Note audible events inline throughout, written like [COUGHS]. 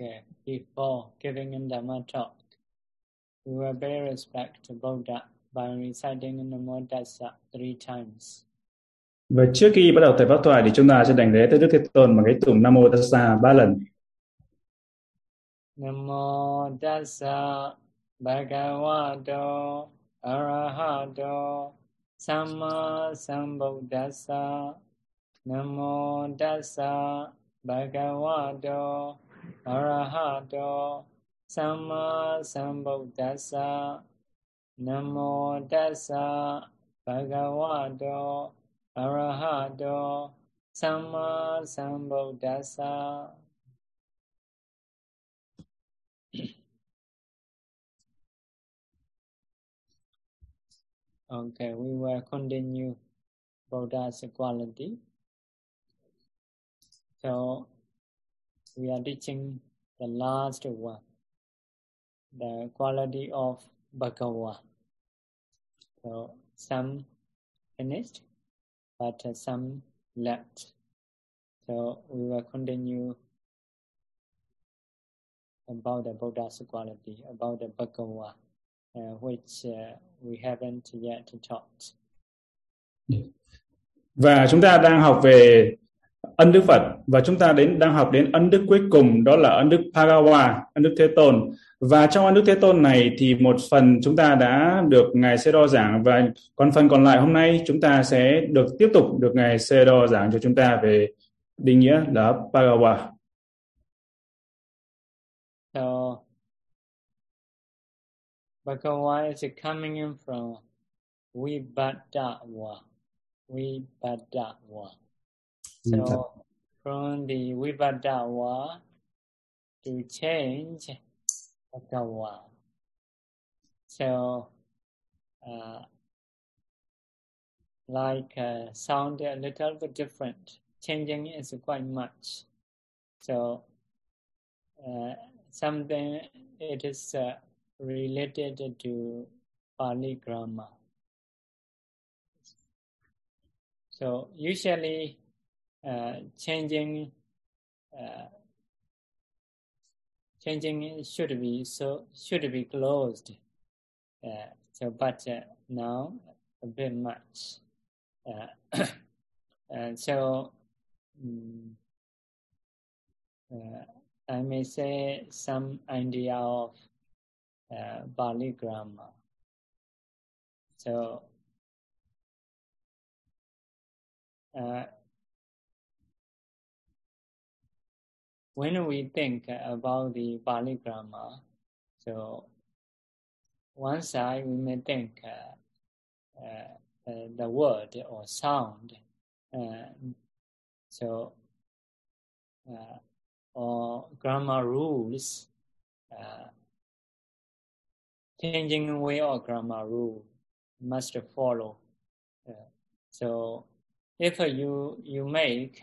Okay, before giving in Dhamma talk, we will pay respect to Buddha by reciting Namo Tassa three times. Và trước khi bắt đầu thầy pháp thoại thì chúng ta sẽ đảnh lễ tới Đức Thế Tôn bằng cái tụng Nam Mô Tassa ba lần. Namo Tassa Bhagavato Arahato Samma Sambuddhassa Namo Tassa Bhagavato Arahato Samma Sambuddhassa Namo Tassa Bhagavato. Arahato Samma Sambuddhassa [COUGHS] Okay, we will continue Buddha's quality. So we are teaching the last one, the quality of Bhagavan. So some finished, but uh, some left. So we will continue about the Buddha's quality, about the Bhagavan, uh, which uh, we haven't yet taught. Và chúng ta đang học về ân đức Phật và chúng ta đến đang học đến ân đức cuối cùng đó là ân đức Pagawa, ân đức Thế Tôn. Và trong ân đức Thế Tôn này thì một phần chúng ta đã được ngài Sê Đo giảng và còn phần còn lại hôm nay chúng ta sẽ được tiếp tục được ngài Sê Đo giảng cho chúng ta về định nghĩa là Pagawa. So Bhagawa is coming in from Vibhadawa. Vibhadawa. So from the Vibhadawa to change Bhagawa. So uh, like uh, sound a little bit different. Changing is quite much. So uh, something it is uh, related to Pali grammar. So usually changing uh, changing should be so should be closed. Uh, so but uh, now a bit much. Uh, and [COUGHS] so um, I may say some idea of uh, Bali grammar. So, uh, when we think about the Bali grammar, so one side we may think uh, uh, uh the word or sound. Uh, so, uh, or grammar rules changing way or grammar rule must follow. So if you you make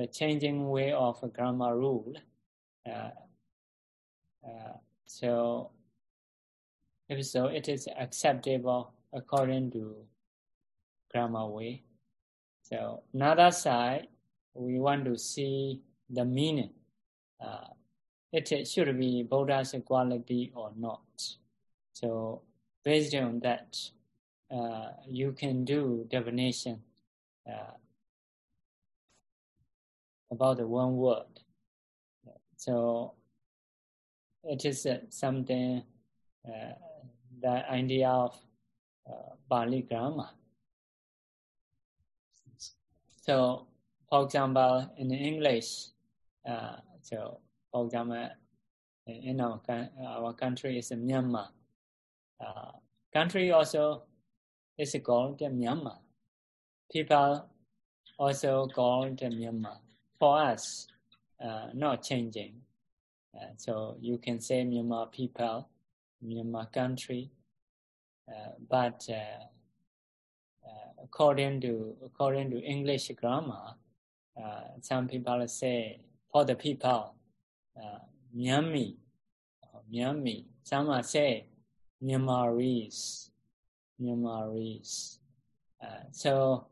the changing way of a grammar rule, uh, uh, so if so, it is acceptable according to grammar way. So another side, we want to see the meaning. Uh, it should be Buddha's quality or not. So based on that, uh, you can do definition uh, about the one word. So it is uh, something, uh, the idea of uh, Bali grammar. So, for example, in English, uh, so for example, in our, our country is Myanmar. Uh, country also is called Myanmar. People also called Myanmar. For us, uh, not changing. Uh, so you can say Myanmar people, Myanmar country, uh, but uh, uh, according to according to English grammar, some people say for the people uh, uh, Miami. Some say Myanmarese, Myanmarese. Uh, so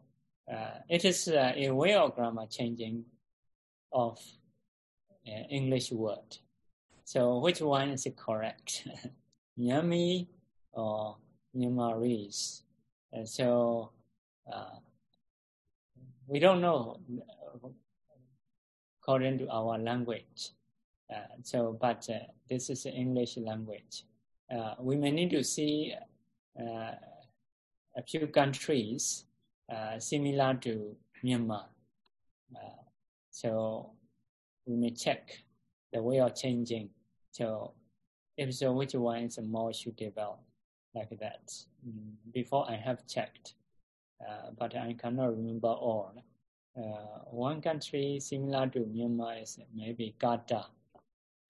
uh, it is uh, a way of grammar changing of uh, English word. So which one is correct? [LAUGHS] Nyami or Nyamaris? And so uh, we don't know according to our language. Uh, so, but uh, this is English language. Uh, we may need to see uh, a few countries similar to Myanmar. Uh, so we may check the way of changing. So if so, which one is more suitable like that? Mm, before I have checked, but I cannot remember all. one country similar to Myanmar is maybe Qatar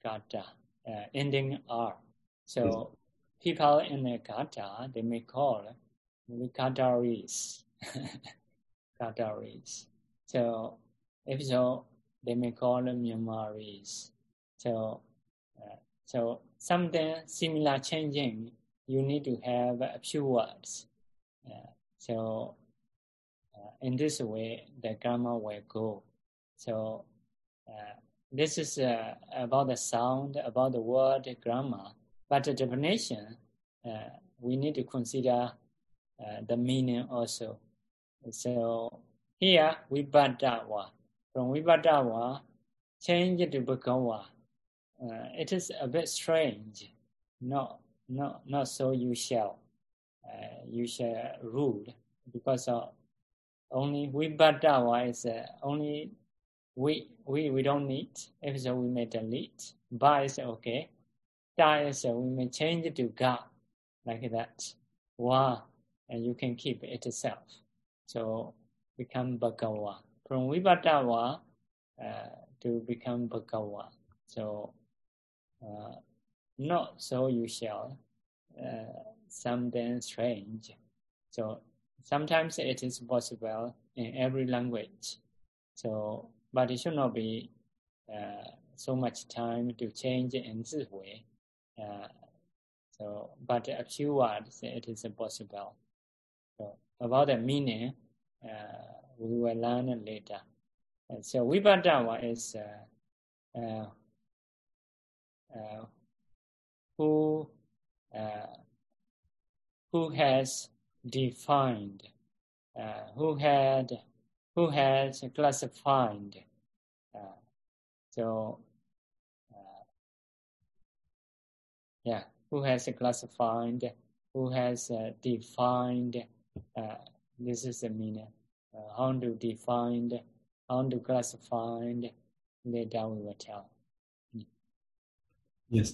Gata, uh, ending R. So people in the Gata, they may call maybe Qataris. Qataris. [LAUGHS] So if so, they may call them Myanmaris. So, uh, so something similar changing, you need to have a few words. Uh, so uh, in this way, the grammar will go. So uh, this is uh, about the sound, about the word grammar. But the definition, uh, we need to consider the meaning also. So here, Vibhadawa. From Vibhadawa, change to Bhagawa. Uh, it is a bit strange, not, not, not so usual, uh, usual rule, because only Vibhadawa is uh, only we we we don't need. If so, we may delete. By is okay. Die is so we may change it to ga, like that. Wa, and you can keep it itself. So become bhagawa. From vibhadawa uh, to become bhagawa. So uh, not so usual, uh, something strange. So sometimes it is possible in every language. So but it should not be uh, so much time to change in Zihui. Uh, so, but a few words, it is possible. So, about the meaning, uh, we will learn later. And so, Vibhadawa is uh, uh, uh, who uh, who has defined, uh, who had who has classified. Uh, so, yeah, who has classified, who has defined. This is the meaning. Uh, how to define, how to classify. Later we will tell. Yes.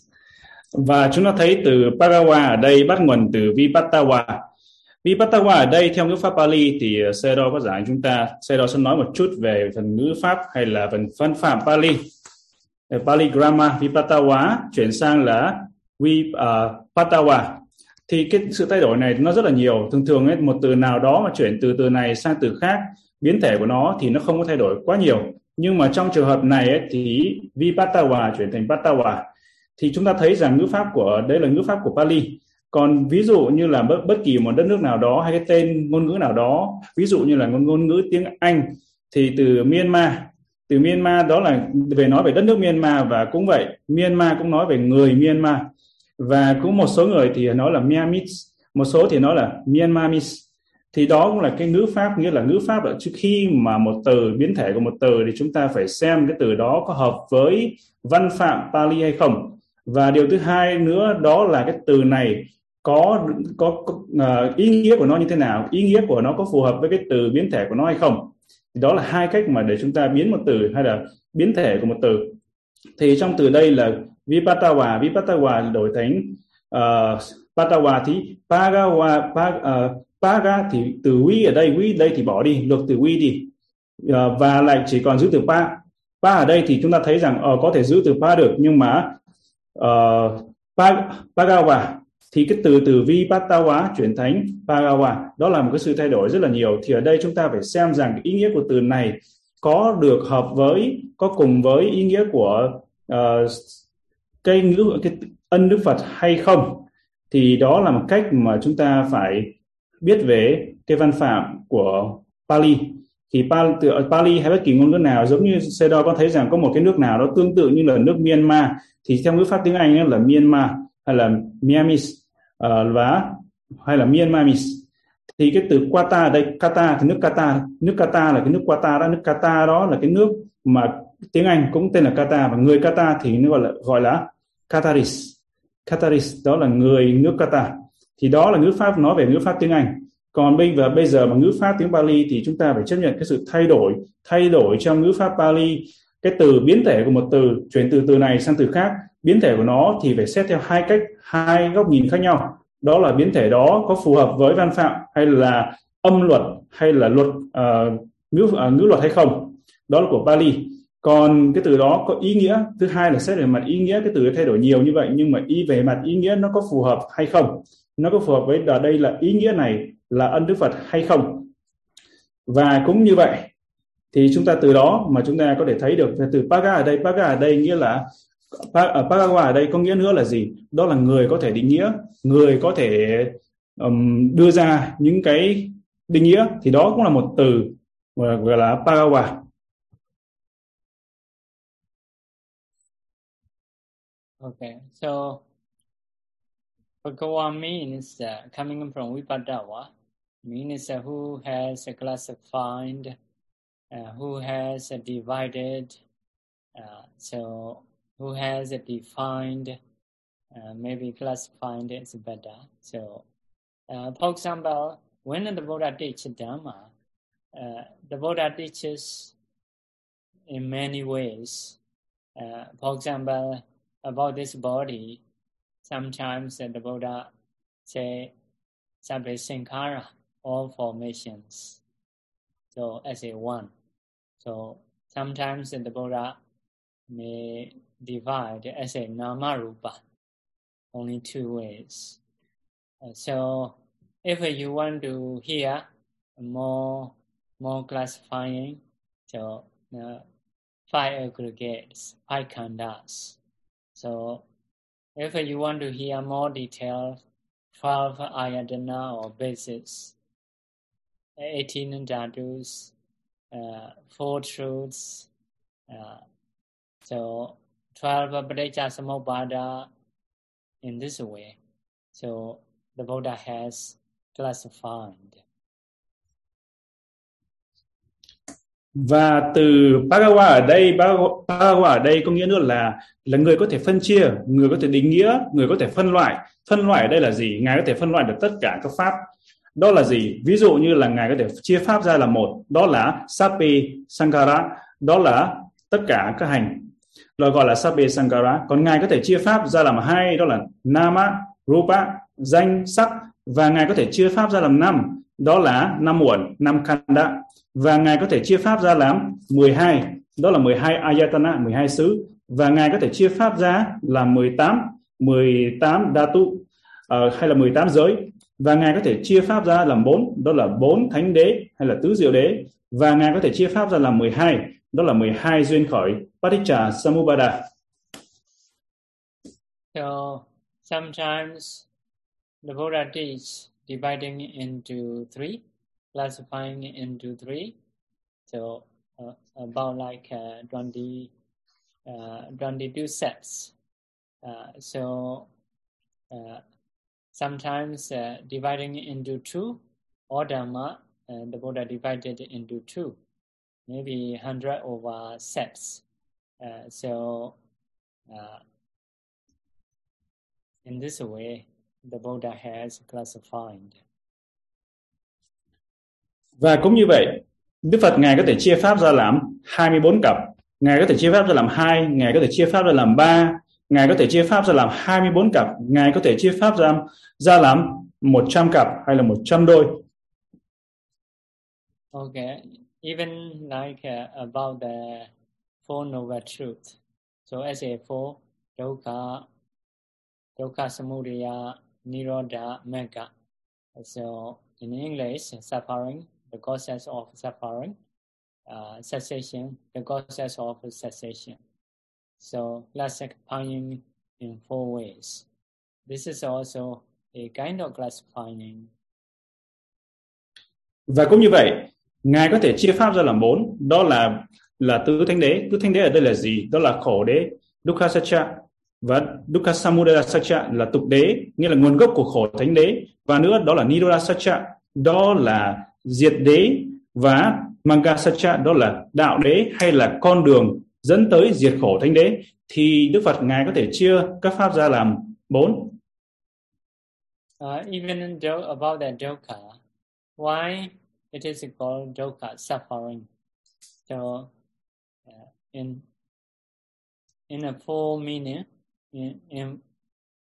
Và chúng ta thấy từ Parawa ở đây bắt nguồn từ Vipattawa. Vipattawa ở đây theo ngữ pháp Pali thì uh, Sero có giải chúng ta Sero sẽ nói một chút về phần ngữ pháp hay là phần văn phạm Pali Pali grammar Vipattawa chuyển sang là Vipattawa. uh, thì cái sự thay đổi này nó rất là nhiều. Thường thường ấy, một từ nào đó mà chuyển từ từ này sang từ khác biến thể của nó thì nó không có thay đổi quá nhiều. Nhưng mà trong trường hợp này ấy, thì Vipatawa chuyển thành Patawa. Thì chúng ta thấy rằng ngữ pháp của đây là ngữ pháp của Pali. Còn ví dụ như là bất, bất kỳ một đất nước nào đó hay cái tên ngôn ngữ nào đó ví dụ như là ngôn, ngôn ngữ tiếng Anh thì từ Myanmar từ Myanmar đó là về nói về đất nước Myanmar và cũng vậy Myanmar cũng nói về người Myanmar và cũng một số người thì nói là Myanmar một số thì nói là Myanmar thì đó cũng là cái ngữ pháp nghĩa là ngữ pháp ở trước khi mà một từ biến thể của một từ thì chúng ta phải xem cái từ đó có hợp với văn phạm Pali hay không. Và điều thứ hai nữa đó là cái từ này có có, có uh, ý nghĩa của nó như thế nào? Ý nghĩa của nó có phù hợp với cái từ biến thể của nó hay không? Thì đó là hai cách mà để chúng ta biến một từ hay là biến thể của một từ. Thì trong từ đây là vipatawa vipatawa đổi thành uh, patawa thì pagawa pag, uh, ờ, paga thì từ we ở đây we đây thì bỏ đi luật từ we đi. Uh, và lại chỉ còn giữ từ pa. Pa ở đây thì chúng ta thấy rằng uh, có thể giữ từ pa được nhưng mà uh, pa, pagawa thì cái từ từ Vipatawa chuyển thành Pagawa. Đó là một cái sự thay đổi rất là nhiều. Thì ở đây chúng ta phải xem rằng ý nghĩa của từ này có được hợp với có cùng với ý nghĩa của uh, cái ngữ cái ân đức Phật hay không thì đó là một cách mà chúng ta phải biết về cái văn phạm của Pali. Thì Pali hay bất kỳ ngôn ngữ nào giống như Sedo có thấy rằng có một cái nước nào đó tương tự như là nước Myanmar thì theo ngữ pháp tiếng Anh là Myanmar hay là Myanmar uh, ờ, và hay là Myanmaris thì cái từ Qatar ở đây Qatar thì nước Qatar nước Qatar là cái nước Qatar đó nước Qatar đó là cái nước mà tiếng Anh cũng tên là Qatar và người Qatar thì nó gọi là gọi là Kataris, Kataris đó là người nước Qatar. Thì đó là ngữ pháp nói về ngữ pháp tiếng Anh. Còn bây giờ bây giờ mà ngữ pháp tiếng Bali thì chúng ta phải chấp nhận cái sự thay đổi thay đổi trong ngữ pháp Bali cái từ biến thể của một từ chuyển từ từ này sang từ khác. Biến thể của nó thì phải xét theo hai cách hai góc nhìn khác nhau. Đó là biến thể đó có phù hợp với văn phạm hay là âm luật hay là luật uh, ngữ uh, ngữ luật hay không. Đó là của Bali còn cái từ đó có ý nghĩa thứ hai là xét về mặt ý nghĩa cái từ thay đổi nhiều như vậy nhưng mà ý về mặt ý nghĩa nó có phù hợp hay không? Nó có phù hợp với ở đây là ý nghĩa này là ân đức Phật hay không? Và cũng như vậy thì chúng ta từ đó mà chúng ta có thể thấy được từ Paga ở đây Paga ở đây nghĩa là ở à, Pagawa ở đây có nghĩa nữa là gì? Đó là người có thể định nghĩa người có thể um, đưa ra những cái định nghĩa thì đó cũng là một từ gọi là Pagawa. Okay, so Bhagawa means uh, coming from Vipadawa, means uh, who has a classified, uh, who has a divided, uh, so who has a defined, uh, maybe classified is better. So, uh, for example, when the Buddha teaches Dhamma, the Buddha teaches in many ways. for example, about this body, sometimes the Buddha say Sabbe Sankara, all formations. So as a one. So sometimes the Buddha may divide as a nama rupa, only two ways. Uh, so if you want to hear more more classifying, so uh, five aggregates, five khandas. So if you want to hear more details, 12 ayatana or bases, 18 dhatus, uh, four truths, uh, so 12 paticca samuppada in this way. So the Buddha has classified. Và từ pagawa ở đây pagawa ở đây có nghĩa nữa là là người có thể phân chia, người có thể định nghĩa, người có thể phân loại. Phân loại ở đây là gì? Ngài có thể phân loại được tất cả các pháp. Đó là gì? Ví dụ như là ngài có thể chia pháp ra là một. Đó là sapi sankara. Đó là tất cả các hành. Rồi gọi là sapi sankara. Còn ngài có thể chia pháp ra làm hai. Đó là nama, rupa, danh, sắc. Và ngài có thể chia pháp ra làm năm. Đó là năm uẩn năm kanda và ngài có thể chia pháp ra làm 12 đó là 12 ayatana 12 xứ. Và ngài có thể chia pháp ra là 18 18 datu uh, hay là 18 giới. Và ngài có thể chia pháp ra làm 4 đó là 4 thánh đế hay là tứ diệu đế. Và ngài có thể chia pháp ra làm 12 đó là 12 duyên khởi paticca samubada. So sometimes the Buddha teach dividing into three. Classifying into three. So uh, about like uh, 20, uh, 22 sets. Uh, so uh, sometimes uh, dividing into two, or Dhamma, the Buddha divided into two, maybe 100 over sets. so in this way, the Buddha has classified. Và cũng như vậy, Đức Phật Ngài có thể chia Pháp ra làm 24 cặp, Ngài có thể chia Pháp ra làm hai, Ngài có thể chia Pháp ra làm ba, Ngài có thể chia Pháp ra làm 24 cặp, Ngài có thể chia Pháp ra, ra làm 100 cặp hay là 100 đôi. Okay, even like uh, about the Four Noble Truths. So as a four, Dukkha, Dukkha Samudaya, Nirodha, Magga. So in English, suffering, the causes of suffering, uh, cessation, the causes of cessation. So classifying in four ways. This is also a kind of classifying. Và cũng như vậy, ngài có thể chia pháp ra làm bốn đó là là tứ thánh đế tứ thánh đế ở đây là gì đó là khổ đế dukkha satcha và dukkha samudaya satcha là tục đế nghĩa là nguồn gốc của khổ thánh đế và nữa đó là nirodha satcha đó là diệt đế và manga satcha đó là đạo đế hay là con đường dẫn tới diệt khổ thánh đế thì đức phật ngài có thể chia các pháp ra làm bốn Uh, even though about the dukkha, why it is called dukkha, suffering. So, uh, in in a full meaning, in, in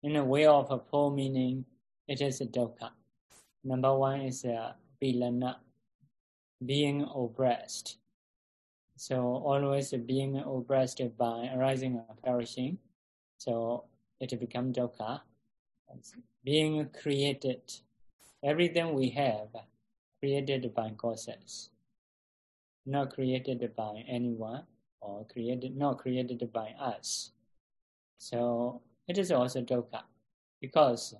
in a way of a full meaning, it is a dukkha. Number one is uh, bilana, being oppressed. So always being oppressed by arising and perishing. So it becomes dukkha. Being created, everything we have created by causes, not created by anyone or created not created by us. So it is also dukkha because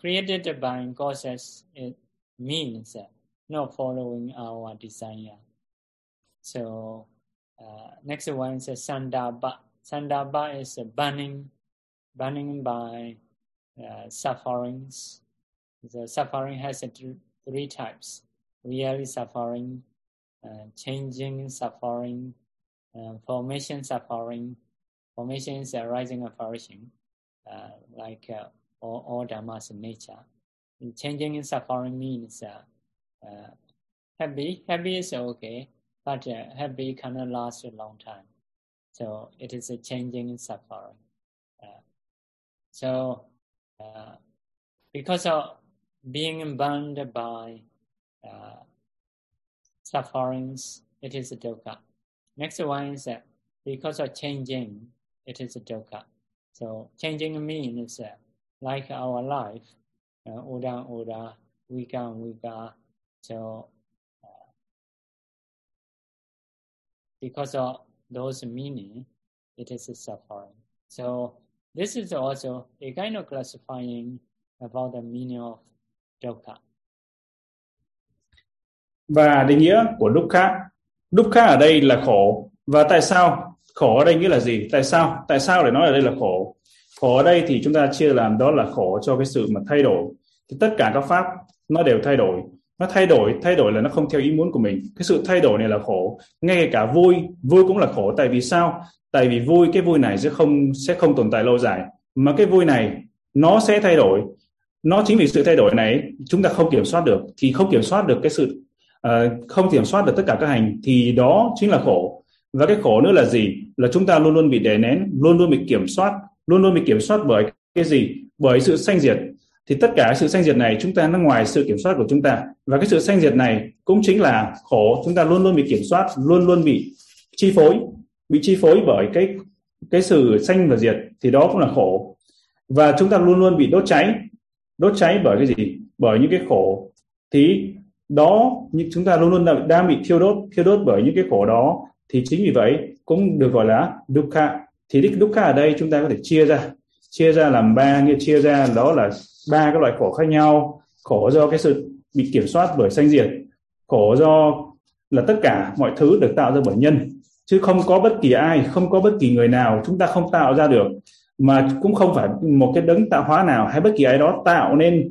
created by causes it means not following our desire. So uh, next one is sandaba. Sandaba is burning, burning by uh, sufferings. The suffering has th- three types: really suffering, uh, changing suffering, uh, formation suffering. Formation is arising and perishing, uh, like uh, all, all dhammas in nature. And changing in suffering means happy. Happy is okay, but happy cannot last a long time. So it is a changing in suffering. so uh, because of being bound by uh, sufferings, it is a dukkha. Next one is that because of changing, it is a dukkha. So changing means uh, like our life, uh, oda oda, vika vika. So uh, because of those meaning, it is suffering. So This is also a kind of classifying about the meaning of dukkha. Và định nghĩa của dukkha. Dukkha ở đây là khổ. Và tại sao? Khổ ở đây nghĩa là gì? Tại sao? Tại sao để nói ở đây là khổ? Khổ ở đây thì chúng ta chia làm đó là khổ cho cái sự mà thay đổi. Thì tất cả các pháp nó đều thay đổi. Nó thay đổi, thay đổi là nó không theo ý muốn của mình. Cái sự thay đổi này là khổ. Ngay cả vui, vui cũng là khổ. Tại vì sao? tại vì vui cái vui này sẽ không sẽ không tồn tại lâu dài mà cái vui này nó sẽ thay đổi nó chính vì sự thay đổi này chúng ta không kiểm soát được thì không kiểm soát được cái sự uh, không kiểm soát được tất cả các hành thì đó chính là khổ và cái khổ nữa là gì là chúng ta luôn luôn bị đè nén luôn luôn bị kiểm soát luôn luôn bị kiểm soát bởi cái gì? Bởi sự sanh diệt. Thì tất cả sự sanh diệt này chúng ta nó ngoài sự kiểm soát của chúng ta. Và cái sự sanh diệt này cũng chính là khổ. Chúng ta luôn luôn bị kiểm soát, luôn luôn bị chi phối, bị chi phối bởi cái cái sự sanh và diệt. Thì đó cũng là khổ. Và chúng ta luôn luôn bị đốt cháy. Đốt cháy bởi cái gì? Bởi những cái khổ. Thì đó nhưng chúng ta luôn luôn đang bị thiêu đốt thiêu đốt bởi những cái khổ đó. Thì chính vì vậy cũng được gọi là dukkha thì đích dukkha ở đây chúng ta có thể chia ra. Chia ra làm ba, nghĩa chia ra đó là ba cái loại khổ khác nhau. Khổ do cái sự bị kiểm soát bởi sanh diệt. Khổ do là tất cả mọi thứ được tạo ra bởi nhân. Chứ không có bất kỳ ai, không có bất kỳ người nào chúng ta không tạo ra được. Mà cũng không phải một cái đấng tạo hóa nào hay bất kỳ ai đó tạo nên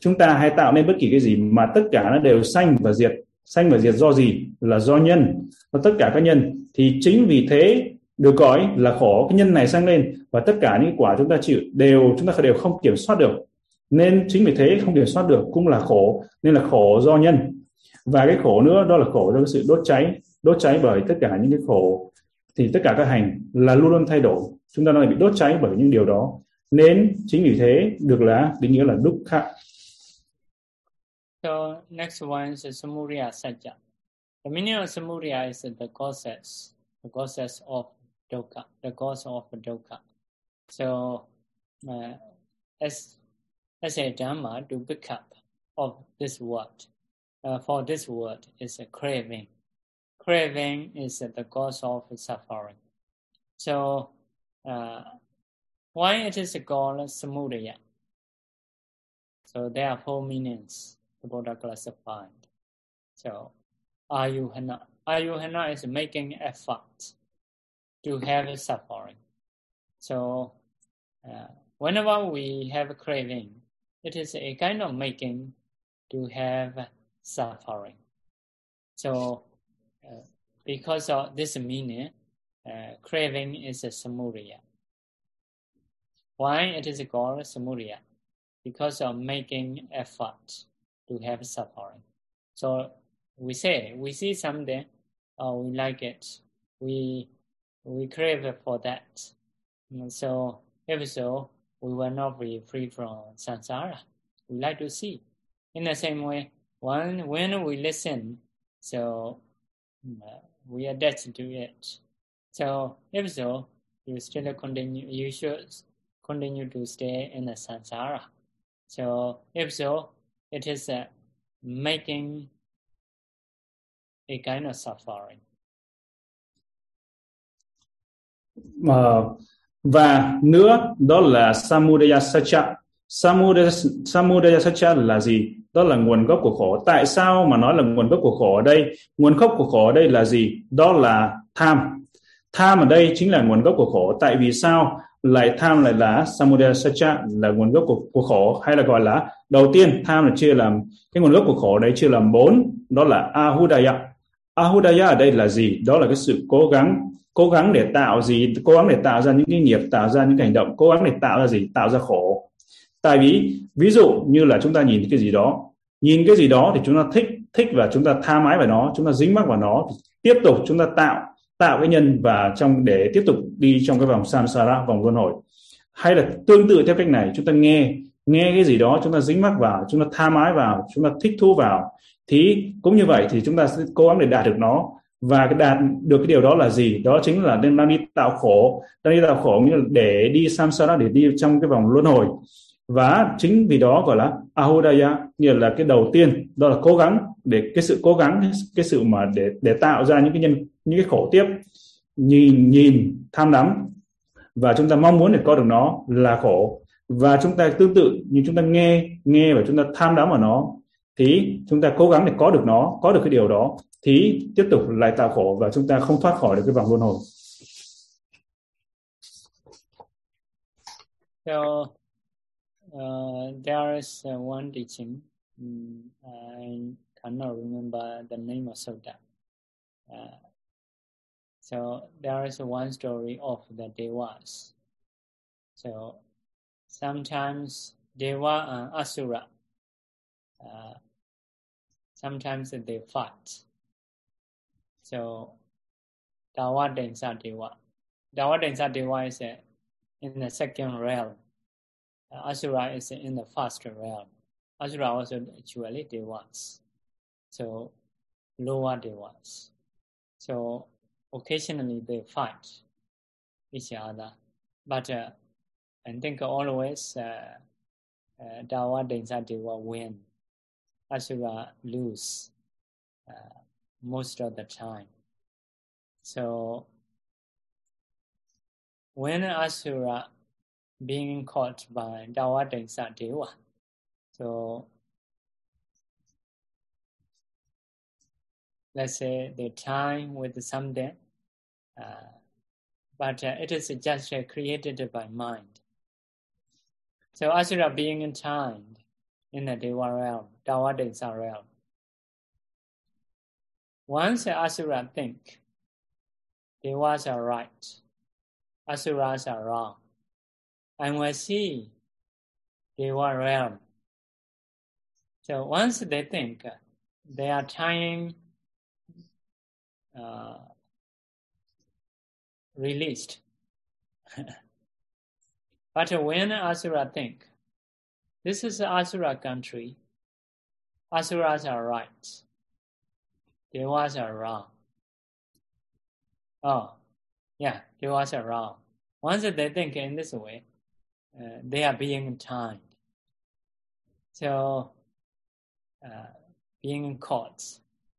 chúng ta hay tạo nên bất kỳ cái gì. Mà tất cả nó đều sanh và diệt. Sanh và diệt do gì? Là do nhân. Và tất cả các nhân. Thì chính vì thế được gọi là khổ cái nhân này sang lên và tất cả những quả chúng ta chịu đều chúng ta đều không kiểm soát được. Nên chính vì thế không kiểm soát được cũng là khổ nên là khổ do nhân. Và cái khổ nữa đó là khổ do cái sự đốt cháy. Đốt cháy bởi tất cả những cái khổ. Thì tất cả các hành là luôn luôn thay đổi. Chúng ta đang bị đốt cháy bởi những điều đó. Nên chính vì thế được là định nghĩa là dukkha So next one is samudaya sajja. The meaning of samudaya is the causes, the causes of dukkha, the cause of dukkha. So uh, as as a dhamma to pick up of this word, uh, for this word is a craving. craving is the cause of suffering. So, uh, why it is called samudaya? So there are four meanings the Buddha classified. So, ayuhana. Ayuhana is making effort to have suffering. So uh, whenever we have a craving, it is a kind of making to have suffering. So uh, because of this meaning, uh, craving is a samudaya. Why it is called samudaya? Because of making effort to have suffering. So we say we see something, oh, we like it, we we crave for that. And so if so, we will not be free from samsara. We like to see. In the same way, when when we listen, so uh, we attach to it. So if so, you still continue. You should continue to stay in the samsara. So if so, it is uh, making a kind of suffering. Uh, và nữa đó là samudaya satcha samudaya, samudaya satcha là gì? Đó là nguồn gốc của khổ. Tại sao mà nói là nguồn gốc của khổ ở đây? Nguồn gốc của khổ ở đây là gì? Đó là tham. Tham ở đây chính là nguồn gốc của khổ. Tại vì sao lại tham lại là samudaya satcha là nguồn gốc của, của khổ? Hay là gọi là đầu tiên tham là chia làm cái nguồn gốc của khổ đấy chia làm bốn đó là ahudaya. Ahudaya ở đây là gì? Đó là cái sự cố gắng cố gắng để tạo gì cố gắng để tạo ra những cái nghiệp tạo ra những hành động cố gắng để tạo ra gì tạo ra khổ tại vì ví dụ như là chúng ta nhìn cái gì đó nhìn cái gì đó thì chúng ta thích thích và chúng ta tha mái vào nó chúng ta dính mắc vào nó tiếp tục chúng ta tạo tạo cái nhân và trong để tiếp tục đi trong cái vòng samsara vòng luân hồi hay là tương tự theo cách này chúng ta nghe nghe cái gì đó chúng ta dính mắc vào chúng ta tha mái vào chúng ta thích thú vào thì cũng như vậy thì chúng ta sẽ cố gắng để đạt được nó và cái đạt được cái điều đó là gì? Đó chính là đang đi tạo khổ. Đang đi tạo khổ nghĩa là để đi samsara, để đi trong cái vòng luân hồi. Và chính vì đó gọi là ahodaya nghĩa là cái đầu tiên. Đó là cố gắng, để cái sự cố gắng, cái sự mà để để tạo ra những cái nhân, những cái khổ tiếp. Nhìn nhìn, tham đắm. Và chúng ta mong muốn để có được nó là khổ. Và chúng ta tương tự như chúng ta nghe nghe và chúng ta tham đắm vào nó thì chúng ta cố gắng để có được nó có được cái điều đó thì tiếp tục lại tạo khổ và chúng ta không thoát khỏi được cái vòng luân hồi. So uh, there is uh, one teaching. Um, I cannot remember the name of Sutta. Uh, so there is one story of the Devas. So sometimes Deva and Asura, uh, sometimes they fight. So Dawa Densa Dewa. Dawa Densa Dewa is in the second realm. Uh, Asura is in the first realm. Asura also actually Devas. So lower Devas. So occasionally they fight each other. But uh, I think always uh, uh, Dawa Densa Dewa win. Asura lose. Uh, most of the time. So when Asura being caught by Dawadensa Deva, so let's say the time with something, uh, but uh, it is just uh, created by mind. So Asura being entangled in the Deva realm, Dawadensa realm, once the Asura think, Devas are right, Asuras are wrong. And we see Deva realm. So once they think, they are tying uh, released. [LAUGHS] but when Asura think, this is Asura country, Asuras are right. Devas are wrong. Oh, yeah, devas are wrong. Once they think in this way, uh, they are being timed. So, uh, being caught,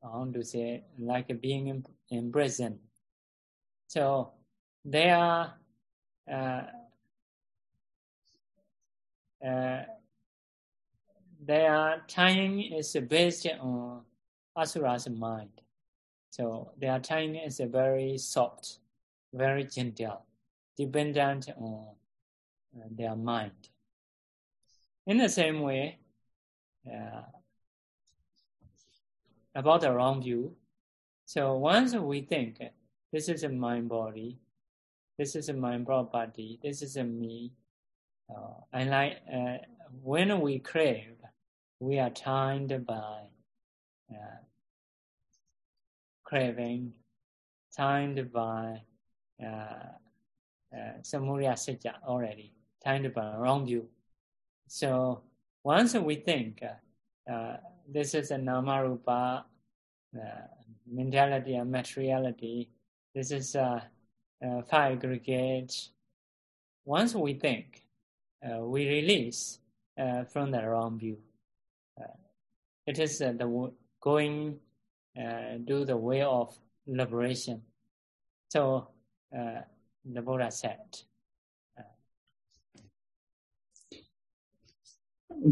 I want to say, like being in, in prison. So, they are uh, uh, their time is based on Asura's mind. So their tongue is very soft, very gentle, dependent on uh, their mind. In the same way, uh, about the wrong view. So once we think this is a mind body, this is a mind property, this is a me, uh, and like uh, when we crave, we are timed by uh, craving, timed by uh, uh, samurya sajja already, timed by wrong view. So once we think uh, uh, this is a namarupa uh, mentality and materiality, this is a, a five aggregate. Once we think, uh, we release uh, from the wrong view. It is uh, the going uh, do the way of liberation. So uh, the Buddha said.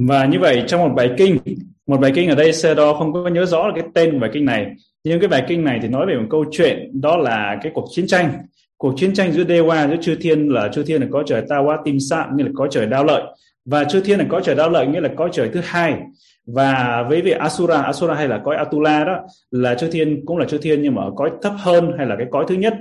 Và như vậy trong một bài kinh, một bài kinh ở đây sơ đo không có nhớ rõ cái tên của bài kinh này. Nhưng cái bài kinh này thì nói về một câu chuyện đó là cái cuộc chiến tranh. Cuộc chiến tranh giữa Dewa, giữa chư thiên là chư thiên là có trời Tawa Tim Sạn, nghĩa là có trời đao lợi. Và chư thiên là có trời đao lợi nghĩa là có trời thứ hai. Và với việc Asura, Asura hay là cõi Atula đó là chư thiên cũng là chư thiên nhưng mà ở cõi thấp hơn hay là cái cõi thứ nhất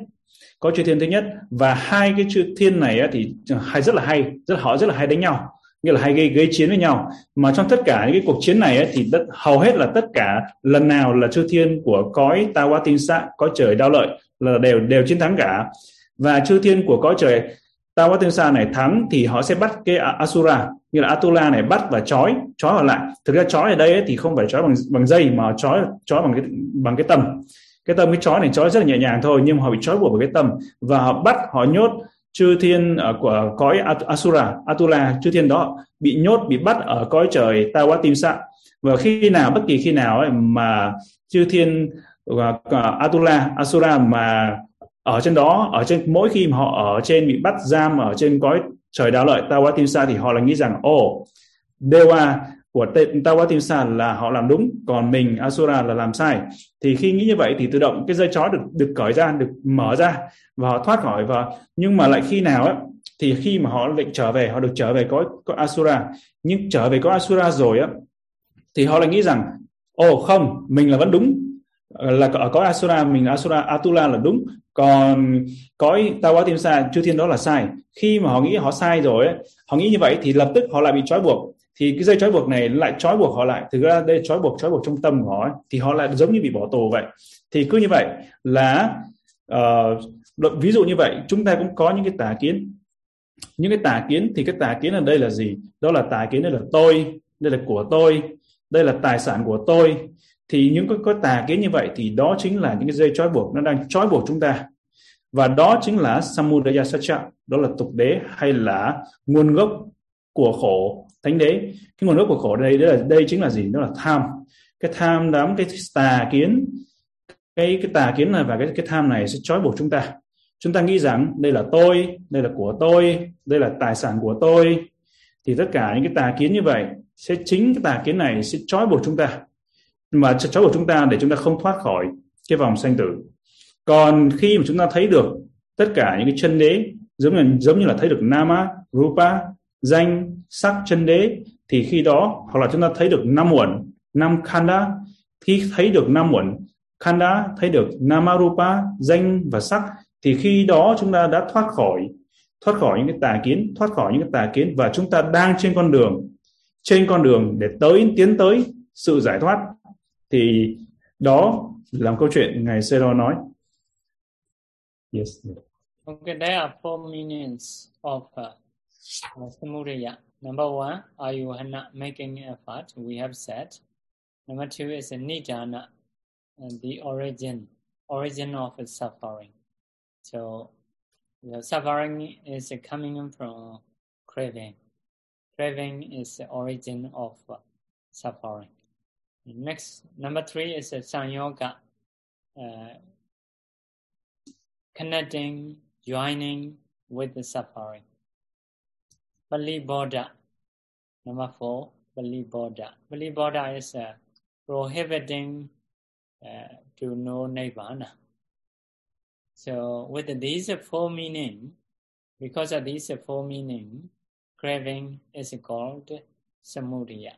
có chư thiên thứ nhất. Và hai cái chư thiên này thì hay rất là hay rất họ rất là hay đánh nhau nghĩa là hay gây gây chiến với nhau. Mà trong tất cả những cái cuộc chiến này ấy, thì đất, hầu hết là tất cả lần nào là chư thiên của cõi Tawa Tinh có trời đao lợi là đều đều chiến thắng cả. Và chư thiên của cõi trời Tawa Tinh này thắng thì họ sẽ bắt cái Asura như là Atula này bắt và chói chói vào lại. Thực ra chói ở đây ấy, thì không phải chói bằng bằng dây mà chói chói bằng cái bằng cái tầm. Cái tầm cái chói này chói rất là nhẹ nhàng thôi nhưng mà họ bị chói buộc vào cái tầm. Và họ bắt họ nhốt chư thiên ở của cõi Asura, Atula, chư thiên đó bị nhốt, bị bắt ở cõi trời Tawatimsa. Và khi nào bất kỳ khi nào ấy mà chư thiên ờ, Atula, Asura mà ở trên đó, ở trên mỗi khi mà họ ở trên bị bắt giam ở trên cõi trời đạo lợi. Tawatimsa thì họ là nghĩ rằng ồ oh, Dewa của Tawatimsa là họ làm đúng còn mình Asura là làm sai. Thì khi nghĩ như vậy thì tự động cái dây chó được được cởi ra được mở ra và họ thoát khỏi và nhưng mà lại khi nào á thì khi mà họ lại trở về họ được trở về có có Asura. Nhưng trở về có Asura rồi á thì họ lại nghĩ rằng ồ oh, không mình là vẫn đúng Ờ, là ở có Asura mình Asura Atula là đúng. Còn cõi Tawatimsa chư thiên đó là sai. Khi mà họ nghĩ họ sai rồi ấy, họ nghĩ như vậy thì lập tức họ lại bị trói buộc. Thì cái dây trói buộc này lại trói buộc họ lại. Thực ra đây trói buộc trói buộc trong tâm của họ ấy, thì họ lại giống như bị bỏ tù vậy. Thì cứ như vậy là uh, ví dụ như vậy chúng ta cũng có những cái tà kiến. Những cái tà kiến thì cái tà kiến ở đây là gì? Đó là tà kiến đây là tôi đây là của tôi đây là tài sản của tôi thì những cái cái tà kiến như vậy thì đó chính là những cái dây trói buộc, nó đang trói buộc chúng ta. Và đó chính là samudaya satcha đó là tục đế hay là nguồn gốc của khổ thánh đế. Cái nguồn gốc của khổ đây đây là, đây chính là gì? Đó là tham. Cái tham đám cái tà kiến, cái cái tà kiến này và cái cái tham này sẽ trói buộc chúng ta. Chúng ta nghĩ rằng đây là tôi, đây là của tôi, đây là tài sản của tôi. Thì tất cả những cái tà kiến như vậy sẽ chính cái tà kiến này sẽ trói buộc chúng ta mà cháu của chúng ta để chúng ta không thoát khỏi cái vòng sanh tử. Còn khi mà chúng ta thấy được tất cả những cái chân đế, giống như giống như là thấy được nama, rupa, danh, sắc chân đế, thì khi đó, hoặc là chúng ta thấy được năm uẩn năm khanda, khi thấy được năm uẩn, khanda, thấy được namarupa danh và sắc, thì khi đó chúng ta đã thoát khỏi thoát khỏi những cái tà kiến, thoát khỏi những cái tà kiến và chúng ta đang trên con đường, trên con đường để tới, tiến tới sự giải thoát thì đó là một câu chuyện ngài Sero nói yes okay there are four meanings of uh, Samudaya. Number one, are you not making effort? We have said. Number two is nijana, the origin, origin of suffering. So the suffering is coming from craving. Craving is the origin of uh, suffering. Next, number three is sanyoga, uh, connecting, joining with the suffering. Pali Bodha. Number four, Pali Bodha. Pali Bodha is uh, prohibiting uh, to know Nibbana. So with these four meaning, because of these four meaning, craving is called samudaya.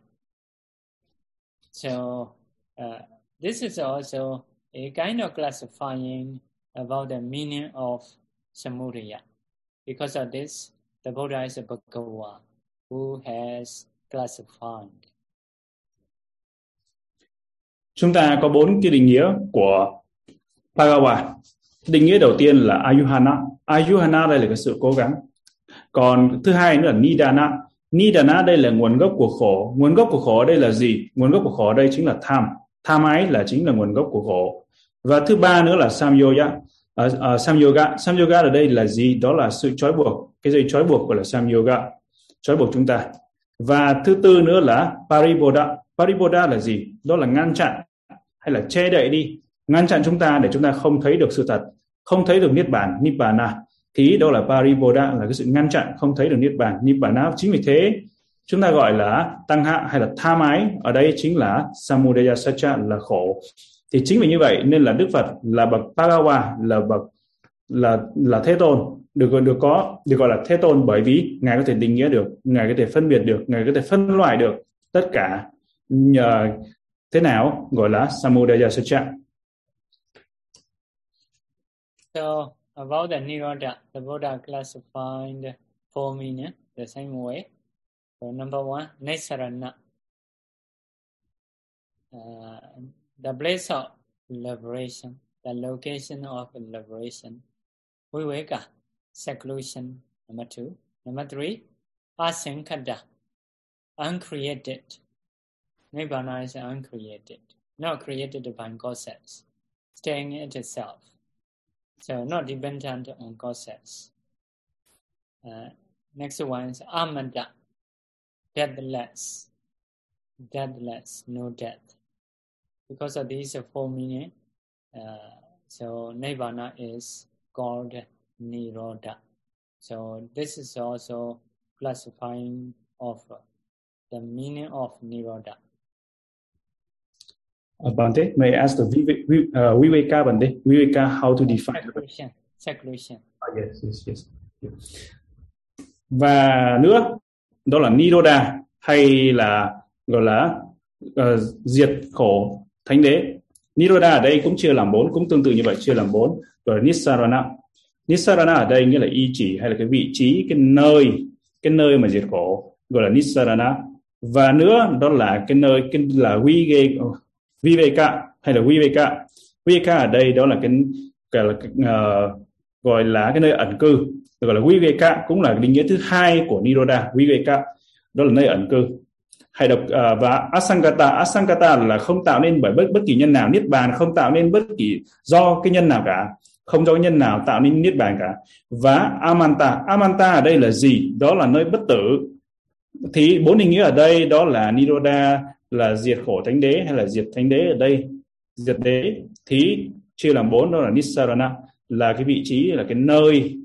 So uh, this is also a kind of classifying about the meaning of samudaya. Because of this, the Buddha is a Bhagawa who has classified. Chúng ta có bốn cái định nghĩa của Bhagawa. Định nghĩa đầu tiên là Ayuhana. Ayuhana đây là cái sự cố gắng. Còn thứ hai nữa là Nidana. Nidana đây là nguồn gốc của khổ. Nguồn gốc của khổ ở đây là gì? Nguồn gốc của khổ ở đây chính là tham. Tham ái là chính là nguồn gốc của khổ. Và thứ ba nữa là Samyoga. À, ờ, à, ờ, Samyoga. Samyoga ở đây là gì? Đó là sự trói buộc. Cái dây trói buộc gọi là Samyoga. Trói buộc chúng ta. Và thứ tư nữa là Pariboda. Pariboda là gì? Đó là ngăn chặn hay là che đậy đi, ngăn chặn chúng ta để chúng ta không thấy được sự thật, không thấy được niết bàn, nibbana thí đó là Pariboda là cái sự ngăn chặn không thấy được niết bàn, niết bànáo Chính vì thế chúng ta gọi là tăng hạ hay là tha mái ở đây chính là samudaya satcha là khổ. Thì chính vì như vậy nên là đức phật là bậc Pagawa là bậc là là thế tôn. Được được có được gọi là thế tôn bởi vì ngài có thể định nghĩa được ngài có thể phân biệt được ngài có thể phân loại được tất cả nhờ thế nào gọi là samudaya satcha So about the Nirodha, the Buddha classified four meaning the same way. So number one, Nesarana. Uh, the place of liberation, the location of liberation. Viveka, seclusion, number two. Number three, Asankada, uncreated. Nibbana is uncreated, not created by concepts, staying in itself. So not dependent on causes. Uh, next one is Amanda, deathless, deathless, no death. Because of these four meaning, uh, so Nibbana is called Nirodha. So this is also classifying of the meaning of Nirodha. Bante, may I ask the uh, Viveka Bante, Viveka how to define? Seclusion, seclusion. Ah, yes, yes, yes. Và nữa, đó là Niroda hay là gọi là uh, diệt khổ thánh đế. Niroda ở đây cũng chia làm bốn, cũng tương tự như vậy, chia làm bốn. Rồi Nissarana. Nissarana ở đây nghĩa là y chỉ hay là cái vị trí, cái nơi, cái nơi mà diệt khổ gọi là Nissarana. Và nữa đó là cái nơi cái là Vige, Viveka hay là Viveka. Viveka ở đây đó là cái, cái là, uh, gọi là cái nơi ẩn cư. Được gọi là Viveka cũng là định nghĩa thứ hai của Niroda. Viveka đó là nơi ẩn cư. Hay đọc uh, và Asangata. Asangata là không tạo nên bởi bất bất kỳ nhân nào niết bàn không tạo nên bất kỳ do cái nhân nào cả. Không do nhân nào tạo nên niết bàn cả. Và Amanta. Amanta ở đây là gì? Đó là nơi bất tử. Thì bốn định nghĩa ở đây đó là Niroda là diệt khổ thánh đế hay là diệt thánh đế ở đây? Diệt đế thí chia làm bốn đó là nisarana là cái vị trí là cái nơi.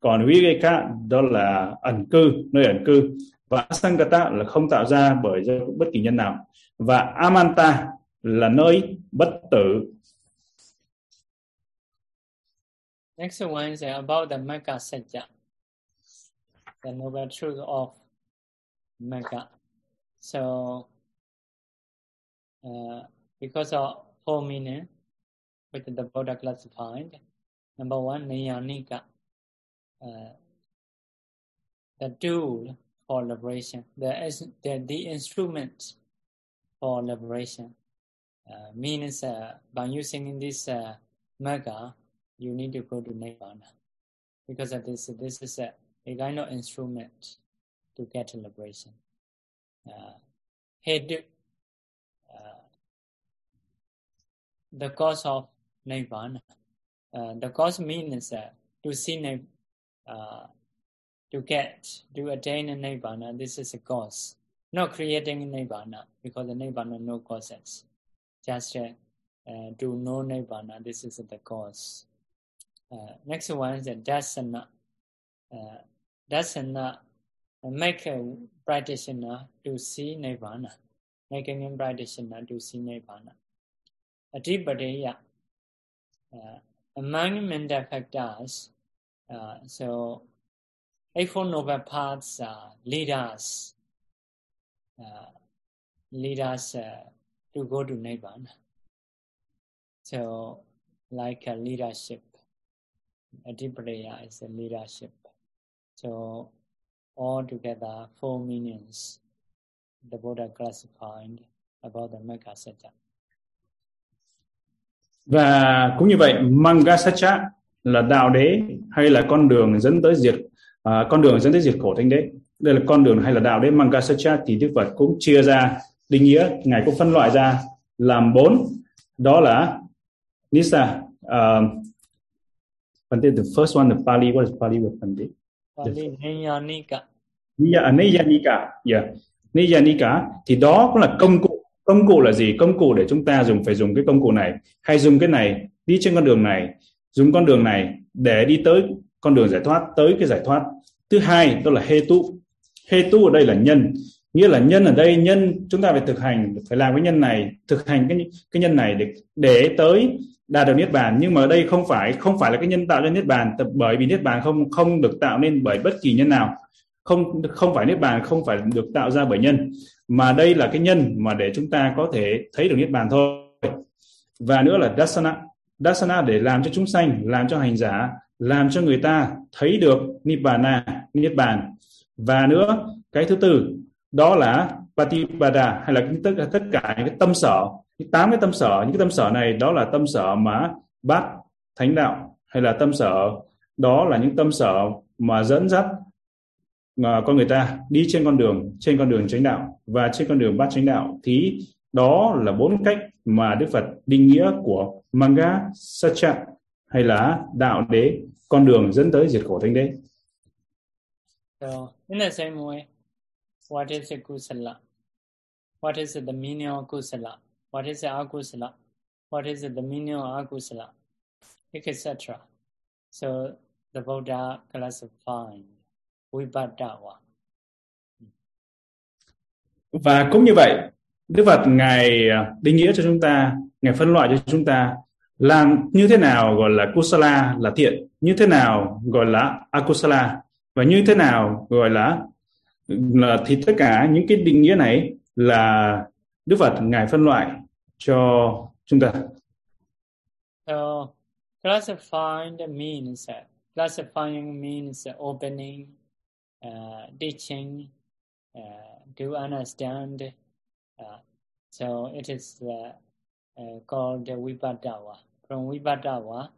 Còn Viveka đó là ẩn cư nơi ẩn cư. Và Asangata là không tạo ra bởi do bất kỳ nhân nào. Và Amanta là nơi bất tử. Next one is about the Mecca Satya, the noble truth of Mecca. So, uh, because of four meaning, which the Buddha classified, number one, Niyanika, uh, the tool for liberation, the, the, the instrument for liberation. Uh, means uh, by using this uh, mega, you need to go to Nirvana Because of this, this is a, a kind of instrument to get liberation. Uh, head, uh, the cause of nirvana. Uh, the cause means uh, to see uh, to get, to attain a Nibbana, this is a cause. Not creating nirvana because the Nibbana no causes. Just uh, uh, to know Nibbana, this is the cause. Uh, next one is the dasana. Dasana make a practitioner to see nirvana, Making a practitioner to see Nibbana. Adhipadeya. Uh, among mental factors, uh, so Eight Noble Paths are uh, leaders, uh, leaders uh, to go to Nibbana. So, like a leadership, Adhipadeya is a leadership. So, all together, four meanings the Buddha classified about the Magga Sutta. Và cũng như vậy, Manga Satcha là đạo đế hay là con đường dẫn tới diệt à, con đường dẫn tới diệt khổ thánh đế đây là con đường hay là đạo đế manga sacha thì đức phật cũng chia ra định nghĩa ngài cũng phân loại ra làm bốn đó là nisa uh, Pandit, the first one, the Pali, what is Pali with Pandit? Pali Niyanika. Niyanika, yeah. Niyanika thì đó cũng là công cụ. Công cụ là gì? Công cụ để chúng ta dùng phải dùng cái công cụ này. Hay dùng cái này đi trên con đường này, dùng con đường này để đi tới con đường giải thoát tới cái giải thoát. Thứ hai đó là hê tu. Hê tu ở đây là nhân. Nghĩa là nhân ở đây nhân chúng ta phải thực hành phải làm cái nhân này thực hành cái cái nhân này để để tới đạt được niết bàn. Nhưng mà ở đây không phải không phải là cái nhân tạo ra niết bàn bởi vì niết bàn không không được tạo nên bởi bất kỳ nhân nào. Không không phải niết bàn không phải được tạo ra bởi nhân mà đây là cái nhân mà để chúng ta có thể thấy được niết bàn thôi. Và nữa là dasana. Dasana để làm cho chúng sanh, làm cho hành giả, làm cho người ta thấy được nibbana niết bàn. Và nữa, cái thứ tư, đó là patipada hay là tất tất cả những cái tâm sở tám cái tâm sở. Những cái tâm sở này, đó là tâm sở mà bát thánh đạo hay là tâm sở, đó là những tâm sở mà dẫn dắt mà con người ta đi trên con đường, trên con đường chánh đạo và trên con đường bát chánh đạo thì đó là bốn cách mà Đức Phật định nghĩa của Manga, Satcha hay là đạo đế, con đường dẫn tới diệt khổ thánh đế. So, in the same way, what is a kusala? What is the meaning of kusala? What is akusala? What is the meaning of akusala etc so, the buddha classified vipadawa và cũng như vậy Đức Phật ngài à, định nghĩa cho chúng ta ngài phân loại cho chúng ta làm như thế nào gọi là kusala là thiện như thế nào gọi là akusala và như thế nào gọi là là thì tất cả những cái định nghĩa này là Đức Phật ngài phân loại cho chúng ta. So classifying means classifying means opening, uh, teaching, uh, to understand. Uh, so it is uh, uh, called Vipadawa. From Vipadawa,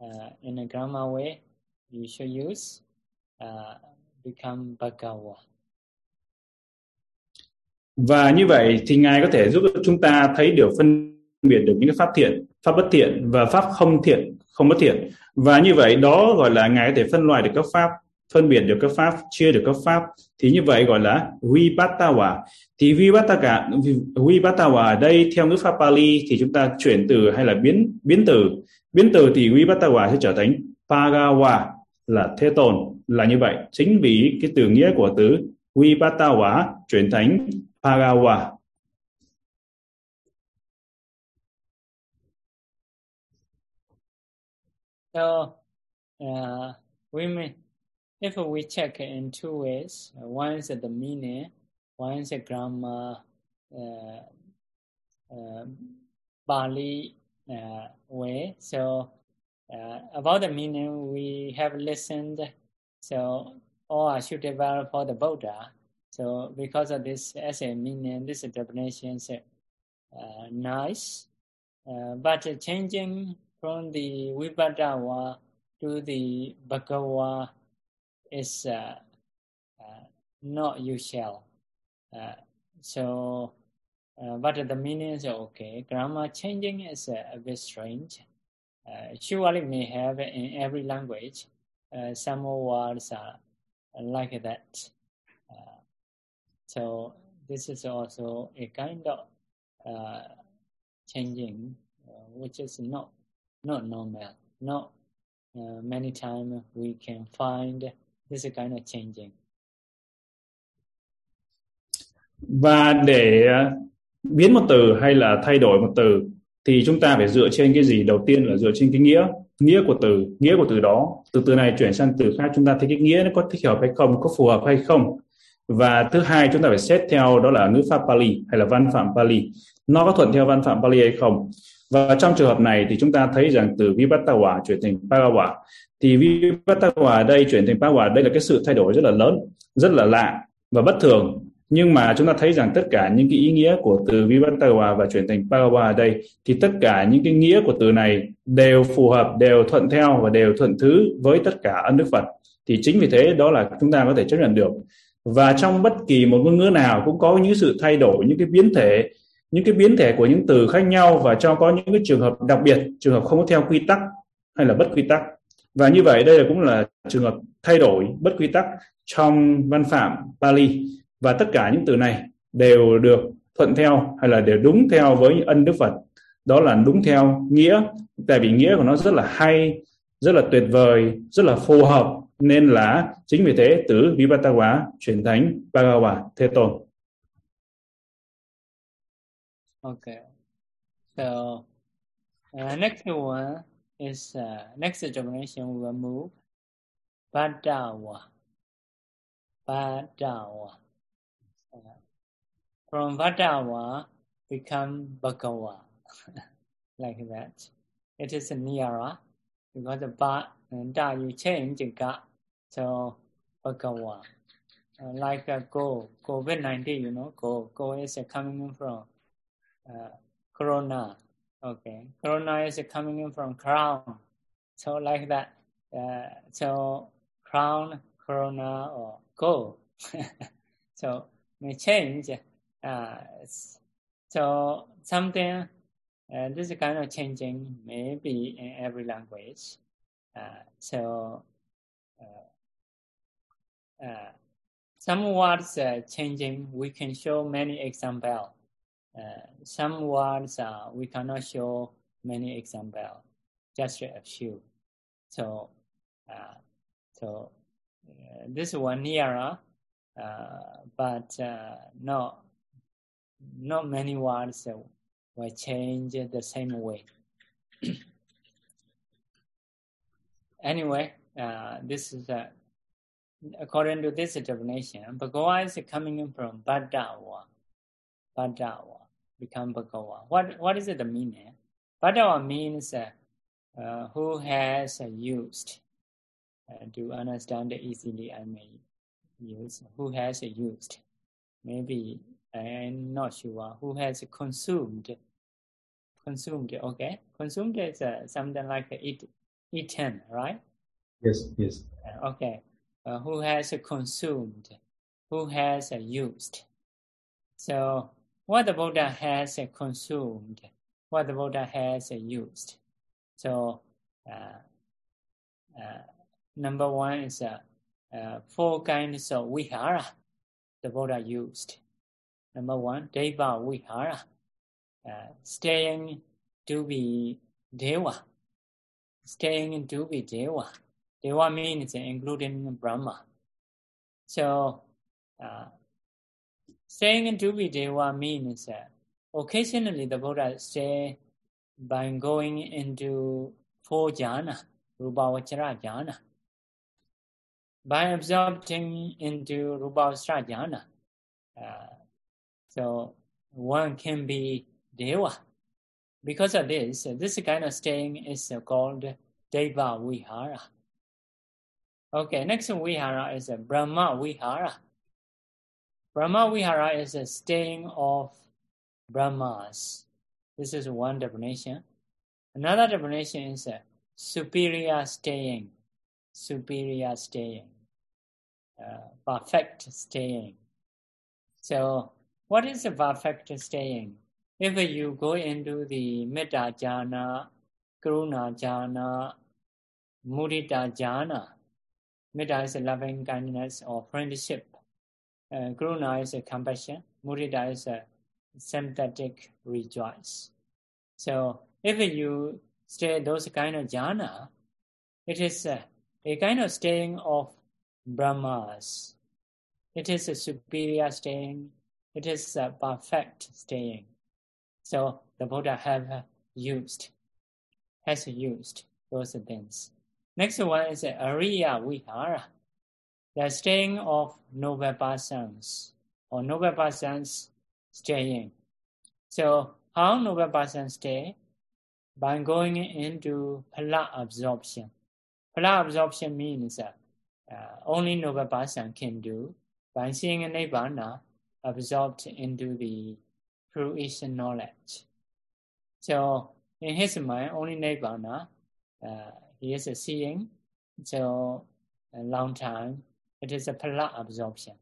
uh, in a grammar way, you should use uh, become Bhagawa. Và như vậy thì Ngài có thể giúp chúng ta thấy điều phân biệt được những pháp thiện, pháp bất thiện và pháp không thiện, không bất thiện. Và như vậy đó gọi là Ngài có thể phân loại được các pháp, phân biệt được các pháp, chia được các pháp. Thì như vậy gọi là Vipattawa. Thì Vipattaka, Vipattawa ở đây theo ngữ pháp Pali thì chúng ta chuyển từ hay là biến biến từ biến từ thì Vipattawa sẽ trở thành Pagawa là thế tồn là như vậy chính vì cái từ nghĩa của từ Vipattawa chuyển thành Pagawa So, uh, we may, if we check in two ways, one is the meaning, one is the grammar, uh, uh, Bali uh, way. So uh, about the meaning, we have listened. So all are suitable for the Buddha. So because of this as a meaning, this definition is uh, nice. Uh, but changing from the Vipadawa to the Bhagawa is uh, uh, not usual. Uh, so uh, but the meaning is okay. Grammar changing is uh, a bit strange. Uh, surely may have in every language. Uh, some words are like that. Uh, so this is also a kind of uh, changing, which is not not normal. Not many times we can find this kind of changing. Và để ờ, biến một từ hay là thay đổi một từ, thì chúng ta phải dựa trên cái gì? Đầu tiên là dựa trên cái nghĩa. Nghĩa của từ, nghĩa của từ đó, từ từ này chuyển sang từ khác, chúng ta thấy cái nghĩa nó có thích hợp hay không, có phù hợp hay không? Và thứ hai chúng ta phải xét theo đó là ngữ pháp Pali hay là văn phạm Pali. Nó có thuận theo văn phạm Pali hay không? Và trong trường hợp này thì chúng ta thấy rằng từ Vipattawa chuyển thành Pagawa thì Vipattawa ở đây chuyển thành Pagawa đây là cái sự thay đổi rất là lớn, rất là lạ và bất thường. Nhưng mà chúng ta thấy rằng tất cả những cái ý nghĩa của từ Vipattawa và chuyển thành Pagawa ở đây, thì tất cả những cái nghĩa của từ này đều phù hợp, đều thuận theo và đều thuận thứ với tất cả ân đức Phật. Thì chính vì thế đó là chúng ta có thể chấp nhận được và trong bất kỳ một ngôn ngữ nào cũng có những sự thay đổi, những cái biến thể, những cái biến thể của những từ khác nhau và cho có những cái trường hợp đặc biệt, trường hợp không có theo quy tắc hay là bất quy tắc. Và như vậy đây là cũng là trường hợp thay đổi, bất quy tắc trong văn phạm Pali. Và tất cả những từ này đều được thuận theo hay là đều đúng theo với ân đức Phật. Đó là đúng theo nghĩa, tại vì nghĩa của nó rất là hay, rất là tuyệt vời, rất là phù hợp nên là chính vì thế từ Vipattawa chuyển thành Bhagawa Thế Tôn. Okay. So uh, next one is uh, next generation we will move Badawa. Badawa. Uh, from Badawa become Bhagawa. [LAUGHS] like that. It is nearer because the ba and da you change got so Bhagawa. Uh, like uh, go COVID nineteen, you know, go go is uh, coming from uh, Corona. Okay, Corona is coming in from crown. So like that. Uh, so crown, Corona, or go. [LAUGHS] so may change. Uh, so something. Uh, this kind of changing may be in every language. Uh, so uh, some words uh, changing, we can show many examples. Uh, some words uh, we cannot show many examples, just a few. So, uh, so uh, this one here, uh, but uh, not not many words will change the same way. [COUGHS] anyway, this is according to this definition, Bhagawa is coming from Badawa. Badawa become Bhagawa. What what is it the meaning? Badawa means uh, uh, who has uh, used. Uh, to understand easily, I may use who has used. Maybe I'm not sure who has consumed. Consumed, okay. Consumed is uh, something like eat, eaten, right? Yes, yes. Uh, okay. Uh, who has consumed? Who has used? So what the Buddha has consumed, what the Buddha has used. So, uh, uh, number one is uh, four kinds of vihara the Buddha used. Number one, deva vihara, staying to be deva, staying to be deva. Deva means including Brahma. So, uh, Staying in Deva means uh, occasionally the Buddha say by going into four jhana, Rupavachara jhana. By absorbing into Rupavachara jhana, uh, so one can be Deva. Because of this, this kind of staying is called Deva Vihara. Okay, next Vihara is a Brahma Vihara. Brahma Vihara is a staying of Brahmas. This is one definition. Another definition is a superior staying, superior staying, uh, perfect staying. So, what is a perfect staying? If you go into the Metta Jhana, Karuna Jhana, Mudita Jhana, Metta is loving kindness or friendship uh, Karuna is compassion. Mudita is sympathetic rejoice. So if you stay those kind of jhana, it is a, a kind of staying of Brahmas. It is a superior staying. It is a perfect staying. So the Buddha have used, has used those things. Next one is Ariya Vihara, the staying of noble persons or noble persons staying. So how noble persons stay? By going into phala absorption. Phala absorption means uh, only noble person can do by seeing Nibbana absorbed into the fruition knowledge. So in his mind, only Nibbana, uh, he is seeing. So a long time, it is a phala absorption.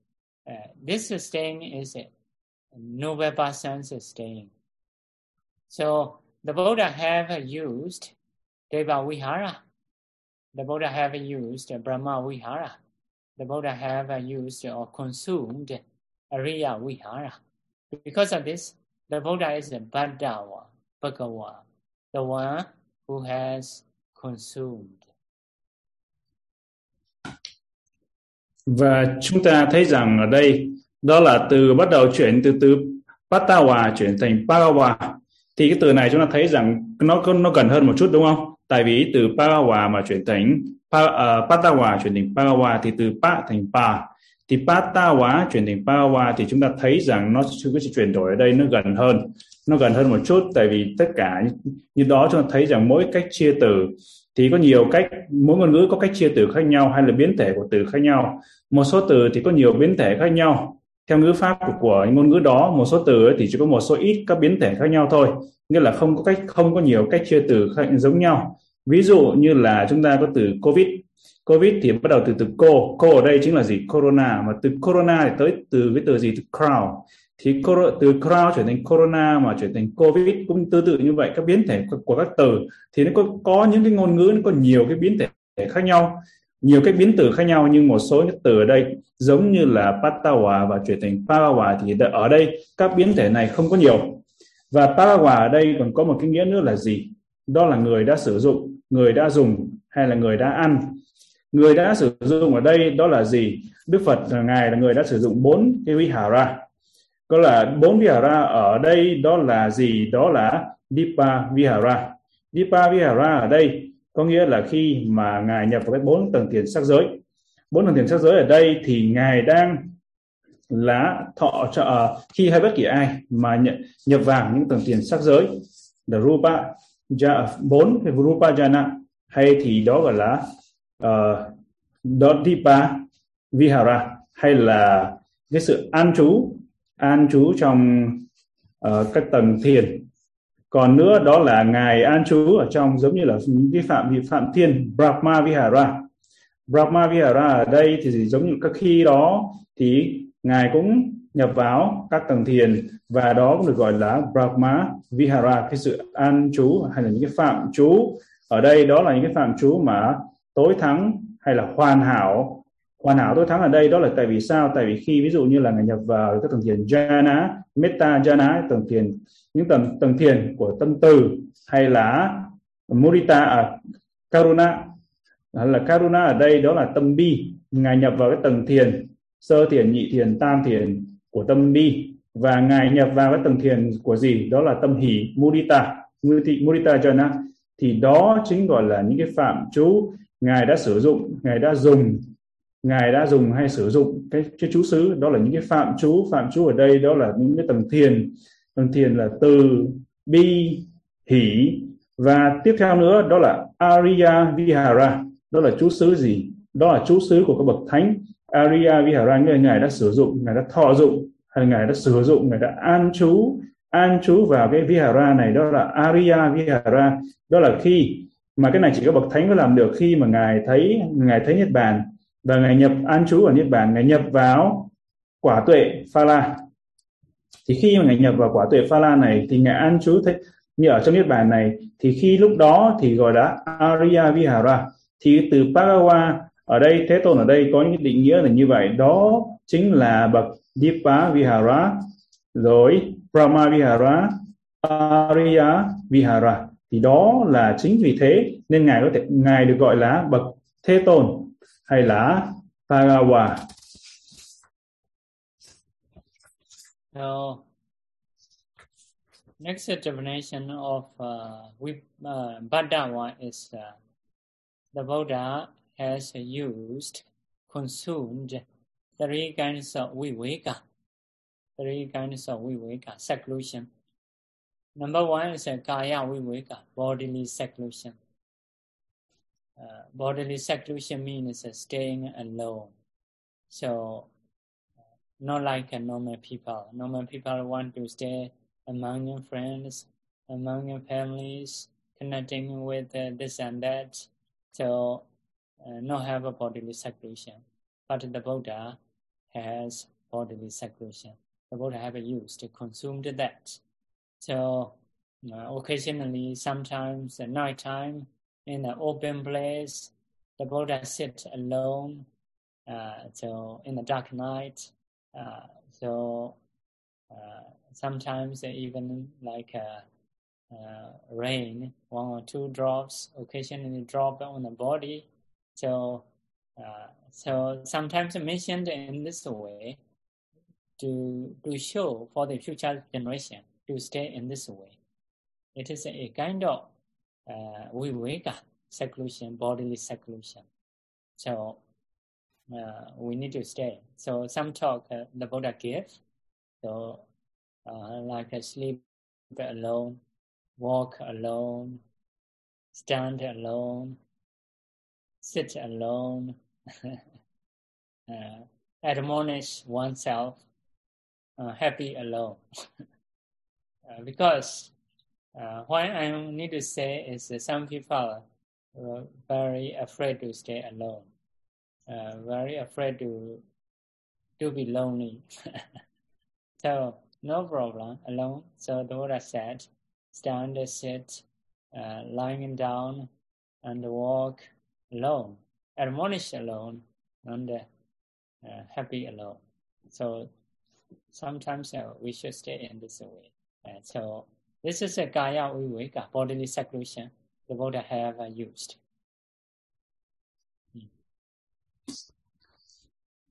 Uh, this staying is a noble person's staying. So the Buddha have used Deva Vihara. The Buddha have used Brahma Vihara. The Buddha have used or consumed Ariya Vihara. Because of this, the Buddha is the Bhadawa, Bhagawa, the one who has consumed. Và chúng ta thấy rằng ở đây đó là từ bắt đầu chuyển từ từ Patawa chuyển thành Parawa thì cái từ này chúng ta thấy rằng nó nó gần hơn một chút đúng không? Tại vì từ Parawa mà chuyển thành pa, uh, Patawa chuyển thành Parawa thì từ Pa thành Pa thì Patawa chuyển thành Parawa thì chúng ta thấy rằng nó cái sự chuyển đổi ở đây nó gần hơn nó gần hơn một chút tại vì tất cả như đó chúng ta thấy rằng mỗi cách chia từ thì có nhiều cách mỗi ngôn ngữ có cách chia từ khác nhau hay là biến thể của từ khác nhau. Một số từ thì có nhiều biến thể khác nhau. Theo ngữ pháp của, của ngôn ngữ đó một số từ thì chỉ có một số ít các biến thể khác nhau thôi. Nghĩa là không có cách không có nhiều cách chia từ khác, giống nhau. Ví dụ như là chúng ta có từ covid. Covid thì bắt đầu từ từ cô. Cô ở đây chính là gì? Corona. Mà từ corona thì tới từ cái từ gì? Từ crowd thì từ crowd chuyển thành corona mà chuyển thành covid cũng tương tự như vậy. Các biến thể của các từ thì nó có có những cái ngôn ngữ, nó có nhiều cái biến thể khác nhau, nhiều cái biến từ khác nhau, nhưng một số những từ ở đây giống như là patawa và chuyển thành parawa thì ở đây. Các biến thể này không có nhiều. Và parawa ở đây còn có một cái nghĩa nữa là gì? Đó là người đã sử dụng, người đã dùng hay là người đã ăn. Người đã sử dụng ở đây đó là gì? Đức phật ngài là người đã sử dụng bốn cái vihara có là bốn vihara ở đây đó là gì? Đó là dipa vihara. Dipa vihara ở đây có nghĩa là khi mà ngài nhập vào cái bốn tầng tiền sắc giới. Bốn tầng tiền sắc giới ở đây thì ngài đang là thọ trợ ờ, khi hay bất kỳ ai mà nhập, nhập vào những tầng tiền sắc giới. The rupa ja, bốn rupa jana. Hay thì đó gọi là uh, đó dipa vihara. Hay là cái sự an trú an trú trong ờ, uh, các tầng thiền. Còn nữa đó là ngài an trú ở trong giống như là vi phạm vi phạm thiên Brahma Vihara. Brahma Vihara ở đây thì giống như các khi đó thì ngài cũng nhập vào các tầng thiền và đó cũng được gọi là Brahma Vihara cái sự an trú hay là những cái phạm trú. Ở đây đó là những cái phạm trú mà tối thắng hay là hoàn hảo hoàn hảo tôi thắng ở đây đó là tại vì sao? Tại vì khi ví dụ như là ngài nhập vào các tầng thiền jhana metta jhana tầng thiền những tầng tầng thiền của tâm từ hay là mudita à, karuna là karuna ở đây đó là tâm bi. Ngài nhập vào cái tầng thiền sơ thiền nhị thiền tam thiền của tâm bi. Và ngài nhập vào cái tầng thiền của gì? Đó là tâm hỷ mudita mudita jhana. Thì đó chính gọi là những cái phạm chú ngài đã sử dụng ngài đã dùng ngài đã dùng hay sử dụng cái cái chú xứ, đó là những cái phạm chú phạm chú ở đây, đó là những cái tầng thiền. Tầng thiền là từ, bi, hỷ, và tiếp theo nữa, đó là Arya Vihara. Đó là chú xứ gì? Đó là chú xứ của các bậc thánh. Arya Vihara, nghĩa là ngài đã sử dụng, ngài đã thọ dụng, hay ngài đã sử dụng, ngài đã an trú. An trú vào cái Vihara này, đó là Arya Vihara. Đó là khi mà cái này chỉ có bậc thánh mới làm được, khi mà ngài thấy ngài thấy niết bàn và ngài nhập an trú ở niết bàn ngài nhập vào quả tuệ pha la. Thì khi mà ngài nhập vào quả tuệ pha la này, thì ngài an trú thế như ở trong niết bàn này, thì khi lúc đó thì gọi là Arya Vihara. Thì từ Parawa ở đây, Thế Tôn ở đây có những định nghĩa là như vậy. Đó chính là bậc Dipa Vihara, rồi Brahma Vihara, Arya Vihara. Thì đó là chính vì thế nên ngài có thể ngài được gọi là bậc Thế Tôn. Hay là. So, next definition of uh, uh, Bhaddawa is uh, the Buddha has used, consumed three kinds of viveka, three kinds of viveka, seclusion. Number one is a kaya viveka, bodily seclusion. Uh, bodily seclusion means uh, staying alone. So, not like a normal people. Normal people want to stay among your friends, among your families, connecting with uh, this and that. So, uh, not have a bodily seclusion. But the Buddha has bodily seclusion. The Buddha have used consumed that. So, uh, occasionally, sometimes at night time, in an open place, the Buddha sit alone. Uh, so in the dark night, uh, so uh, sometimes even like uh, uh, rain, one or two drops occasionally drop on the body. So, uh, so sometimes mentioned in this way to to show for the future generation to stay in this way. It is a kind of uh, viveka seclusion, bodily seclusion. So uh, we need to stay. So some talk uh, the Buddha gives. So uh, like uh, sleep alone, walk alone, stand alone, sit alone, [LAUGHS] uh, admonish oneself, uh, happy alone. [LAUGHS] because uh, what I need to say is some people are very afraid to stay alone, uh, very afraid to to be lonely. [LAUGHS] so no problem, alone. So the Buddha said, stand, sit, uh, lying down, and walk alone, admonish alone, and uh, happy alone. So sometimes uh, we should stay in this way. So this is a Kaya Viveka, bodily seclusion the Buddha have uh, used. Hmm.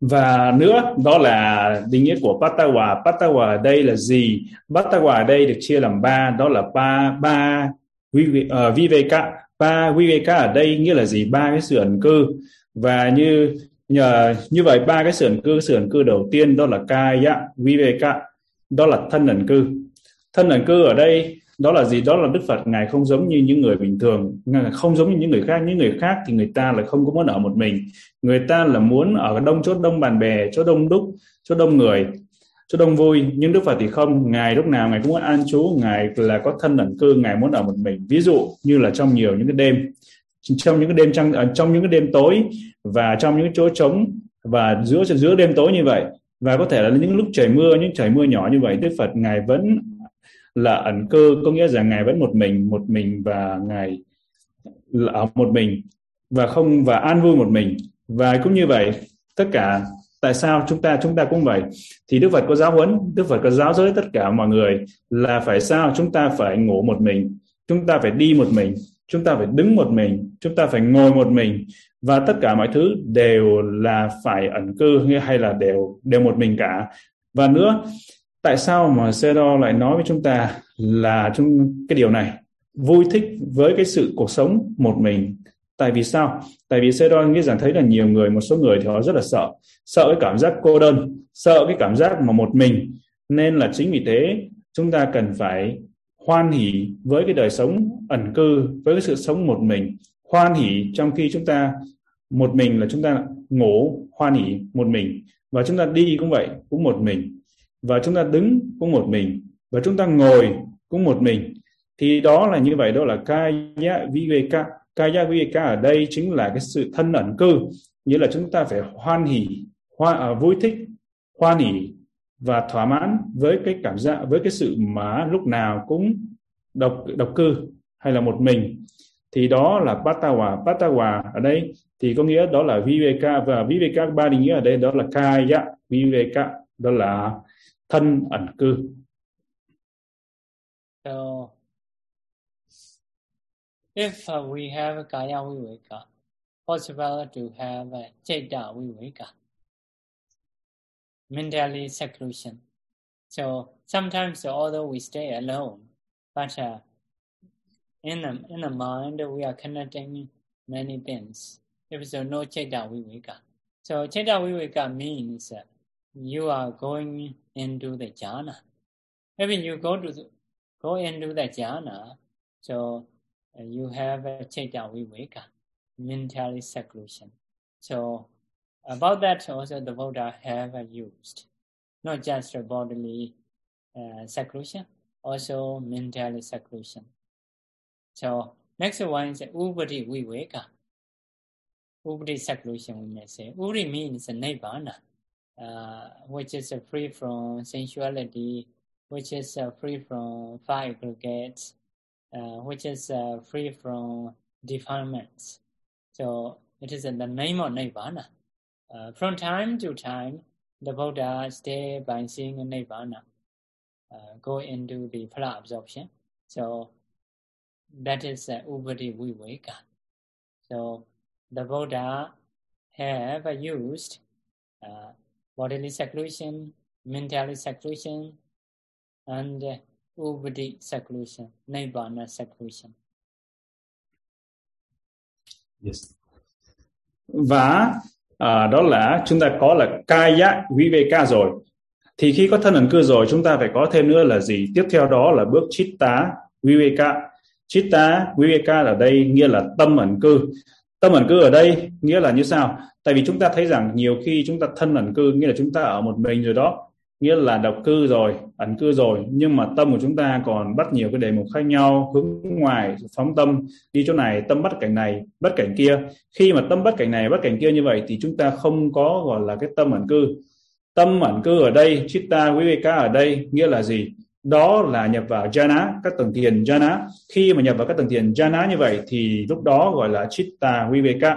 Và nữa đó là định nghĩa của Patawa. Patawa ở đây là gì? Patawa ở đây được chia làm ba, đó là ba ba uh, Viveka. Ba Viveka ở đây nghĩa là gì? Ba cái sự ẩn cư. Và như nhờ như vậy ba cái sự ẩn cư, sự ẩn cư đầu tiên đó là Kaya Viveka, đó là thân ẩn cư. Thân ẩn cư ở đây, đó là gì? Đó là đức phật. Ngài không giống như những người bình thường. Ngài không giống như những người khác. Những người khác thì người ta là không có muốn ở một mình. Người ta là muốn ở đông chốt đông bạn bè, chỗ đông đúc, chỗ đông người, chỗ đông vui. Nhưng đức phật thì không. Ngài lúc nào ngài cũng muốn an trú. Ngài là có thân ẩn cư. Ngài muốn ở một mình. Ví dụ như là trong nhiều những cái đêm, trong những cái đêm trăng à, trong những cái đêm tối và trong những chỗ trống và giữa giữa đêm tối như vậy. Và có thể là những lúc trời mưa, những trời mưa nhỏ như vậy, đức phật, ngài vẫn là ẩn cư có nghĩa rằng ngài vẫn một mình một mình và ngài ở à, một mình, và không, và an vui một mình. Và cũng như vậy, tất cả, tại sao chúng ta chúng ta cũng vậy? Thì đức phật có giáo huấn, đức phật có giáo giới tất cả mọi người là phải sao chúng ta phải ngủ một mình, chúng ta phải đi một mình, chúng ta phải đứng một mình, chúng ta phải ngồi một mình, và tất cả mọi thứ đều là phải ẩn cư hay là đều đều một mình cả. Và nữa tại sao mà Zero lại nói với chúng ta là chúng, cái điều này? Vui thích với cái sự cuộc sống một mình. Tại vì sao? Tại vì Zero nghĩ rằng thấy là nhiều người, một số người thì họ rất là sợ. Sợ cái cảm giác cô đơn, sợ cái cảm giác mà một mình. Nên là chính vì thế, chúng ta cần phải hoan hỉ với cái đời sống ẩn cư, với cái sự sống một mình. Hoan hỉ trong khi chúng ta, một mình là chúng ta ngủ, hoan hỉ một mình. Và chúng ta đi cũng vậy, cũng một mình và chúng ta đứng cũng một mình. Và chúng ta ngồi cũng một mình. Thì đó là như vậy đó là kaya viveka kaya viveka ở đây chính là cái sự thân ẩn cư. Nghĩa là chúng ta phải hoan hỉ hoa, uh, vui thích hoan hỉ và thỏa mãn với cái cảm giác với cái sự mà lúc nào cũng độc độc cư hay là một mình. Thì đó là patawa. Patawa ở đây thì có nghĩa đó là viveka. Và viveka ba định nghĩa ở đây đó là kaya viveka đó là thân ẩn cư so if uh, we have kaya viveka possible to have a chitta viveka mentally seclusion so sometimes although we stay alone but uh, in the in the mind we are connecting many things. If so, no chitta viveka. So chitta viveka means uh, you are going into the jhana. If you go to the, go into the jhana, so uh, you have a chaita viveka, mentally seclusion. So about that also the Buddha have used, not just bodily uh, seclusion, also mentally seclusion. So next one is Ubadi Viveka. Ubadi seclusion we may say. Ubadi means nirvana. Uh, which is free from sensuality, which is uh, free from five aggregates, uh, which is uh, free from defilements. So it is in the name of Nirvana. From time to time, the Buddha stay by seeing Nirvana, go into the phala absorption. So that is uh, Ubadi Viveka. So the Buddha have used uh, bodily seclusion, mental seclusion, and uh, Ubadi seclusion, Nibbana seclusion. Yes. Và à, đó là chúng ta có là kaya viveka rồi. Thì khi có thân ẩn cư rồi chúng ta phải có thêm nữa là gì? Tiếp theo đó là bước chitta viveka. Chitta viveka ở đây nghĩa là tâm ẩn cư. Tâm ẩn cư ở đây nghĩa là như sao? Tại vì chúng ta thấy rằng nhiều khi chúng ta thân ẩn cư, nghĩa là chúng ta ở một mình rồi đó, nghĩa là độc cư rồi, ẩn cư rồi, nhưng mà tâm của chúng ta còn bắt nhiều cái đề mục khác nhau, hướng ngoài, phóng tâm, đi chỗ này, tâm bắt cảnh này, bắt cảnh kia. Khi mà tâm bắt cảnh này, bắt cảnh kia như vậy thì chúng ta không có, gọi là, cái tâm ẩn cư. Tâm ẩn cư ở đây, chitta viveka ở đây, nghĩa là gì? Đó là nhập vào jhana, các tầng thiền jhana. Khi mà nhập vào các tầng thiền jhana như vậy thì lúc đó gọi là chitta viveka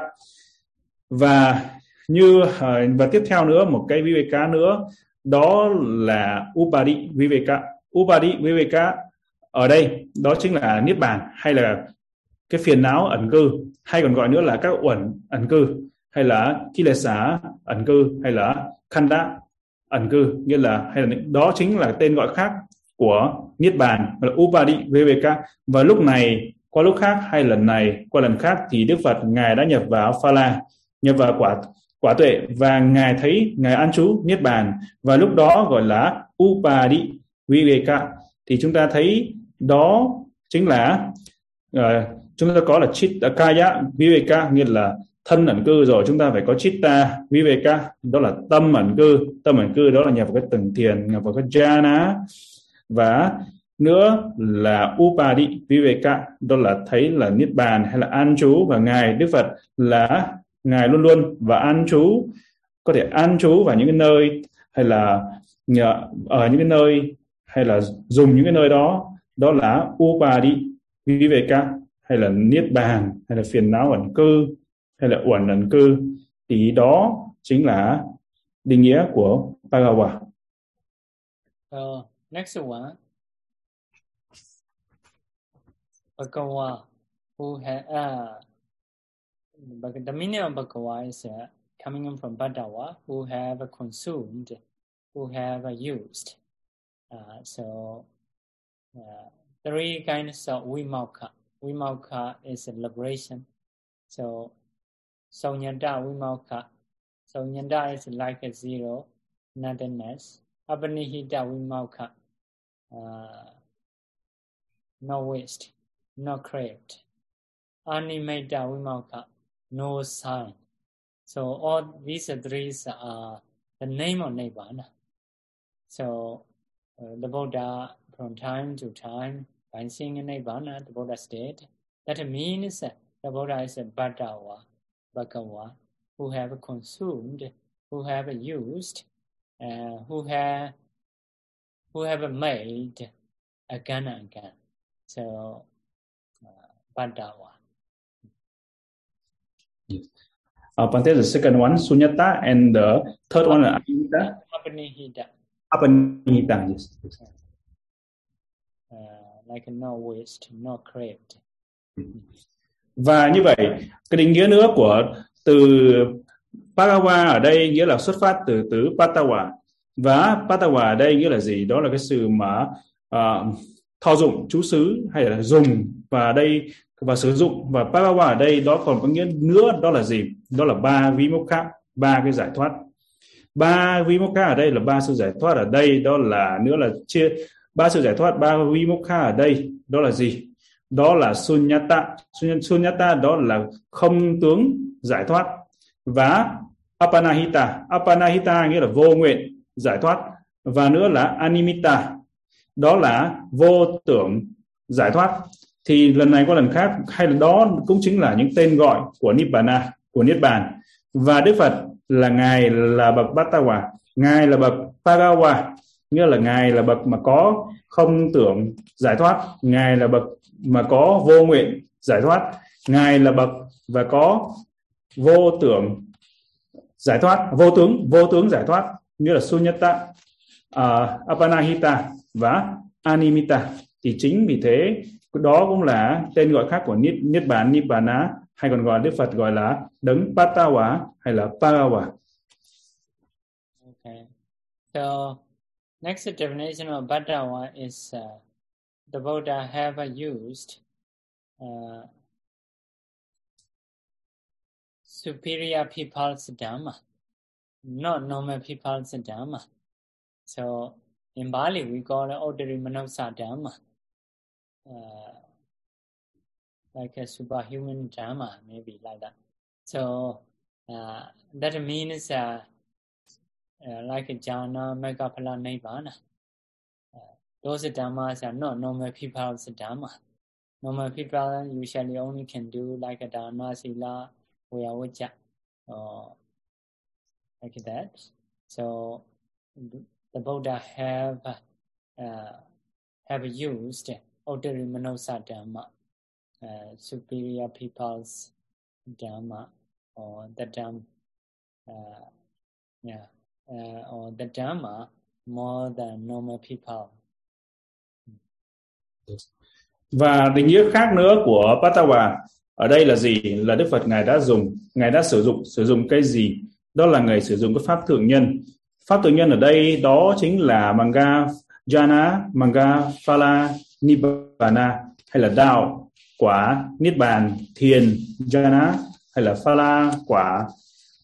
và như à, và tiếp theo nữa, một cái viveka nữa, đó là Upadi Viveka. Upadi Viveka ở đây, đó chính là niết bàn hay là cái phiền não ẩn cư, hay còn gọi nữa là các uẩn ẩn cư, hay là kilesa ẩn cư, hay là khanda ẩn cư, nghĩa là, hay là đó chính là tên gọi khác của niết bàn là upadi viveka và lúc này, qua lúc khác hay lần này, qua lần khác thì đức phật, ngài đã nhập vào phala nhập vào quả quả tuệ và ngài thấy ngài an trú niết bàn. Và lúc đó gọi là upadi viveka. Thì chúng ta thấy đó chính là uh, chúng ta có là chitta viveka nghĩa là thân ẩn cư rồi. Chúng ta phải có chitta viveka. Đó là tâm ẩn cư. Tâm ẩn cư đó là nhập vào cái tầng thiền nhập vào cái jhana và nữa là upadi viveka. Đó là thấy là niết bàn hay là an trú. Và ngài đức phật là ngài luôn luôn và an trú có thể an trú vào những cái nơi hay là nhờ, ở những cái nơi hay là dùng những cái nơi đó đó là upadi viveka hay là niết bàn hay là phiền não ẩn cư hay là uẩn ẩn cư thì đó chính là định nghĩa của pagawa Uh, ờ, next one. pagawa who had uh, à, the meaning of Bhagava is uh, coming from Badawa, who have consumed, who have used. Uh, so, uh, three kinds of vimauka. Vimauka is liberation. So, Saunyada vimauka. Saunyada is like a zero, nothingness. Abanihita vimauka. Uh, no waste, no craved. Animeta vimauka no sign. So all these three are the name of Nibbana. So uh, the Buddha, from time to time, by seeing Nibbana, the Buddha state, that means the Buddha is a Bhadawa, Bhagawa, who have consumed, who have used, uh, who have who have made again and again. So uh, Bhadawa. Yes. Uh, Pante, the second one, Sunyata, and the third one, Anita. Apanihita. Apanihita, yes. Uh, like no waste, no craved. Và như vậy, cái định nghĩa nữa của từ Pagawa ở đây nghĩa là xuất phát từ từ Patawa. Và Patawa ở đây nghĩa là gì? Đó là cái sự mà uh, thọ dụng chú xứ hay là dùng và đây và sử dụng. Và parawa ở đây đó còn có nghĩa nữa, đó là gì? Đó là ba vimokha ba cái giải thoát. Ba vimokha ở đây là ba sự giải thoát ở đây, đó là nữa là chia, ba sự giải thoát, ba vimokha ở đây, đó là gì? Đó là sunyata. Sunyata đó là không tướng giải thoát. Và apanahita. Apanahita nghĩa là vô nguyện giải thoát. Và nữa là animita. Đó là vô tưởng giải thoát thì lần này qua lần khác hay là đó cũng chính là những tên gọi của nibbana của niết bàn. Và đức phật là ngài là bậc bát hòa ngài là bậc pagawa nghĩa là ngài là bậc mà có không tưởng giải thoát ngài là bậc mà có vô nguyện giải thoát ngài là bậc và có vô tưởng giải thoát vô tướng vô tướng giải thoát như là sunyata uh, apanahita và animita. Thì chính vì thế đó cũng là tên gọi khác của niết niết bàn nibbana hay còn gọi đức phật gọi là đấng patawa hay là parawa okay. So next definition of patawa is uh, the buddha have used uh, superior people's dharma not normal people's dharma. So in Bali we call it ordinary manasa dharma uh, like a superhuman drama, maybe like that. So uh, that means uh, uh, like a jhana, megaphala, nibbana. Uh, those dhammas are not normal people's dhamma. Normal people usually only can do like a dharma, sila, vayavaja, or like that. So the Buddha have uh, have used Ottery Manosa Dhamma, uh, superior people's Dhamma, or the Dhamma, uh, yeah, uh, or the Dhamma more than normal people. Và định nghĩa khác nữa của Patawa ở đây là gì? Là Đức Phật ngài đã dùng, ngài đã sử dụng sử dụng cái gì? Đó là ngài sử dụng cái pháp thượng nhân. Pháp thượng nhân ở đây đó chính là Manga Jana, Manga Phala, nibbana hay là đạo quả niết bàn thiền jhana hay là phala quả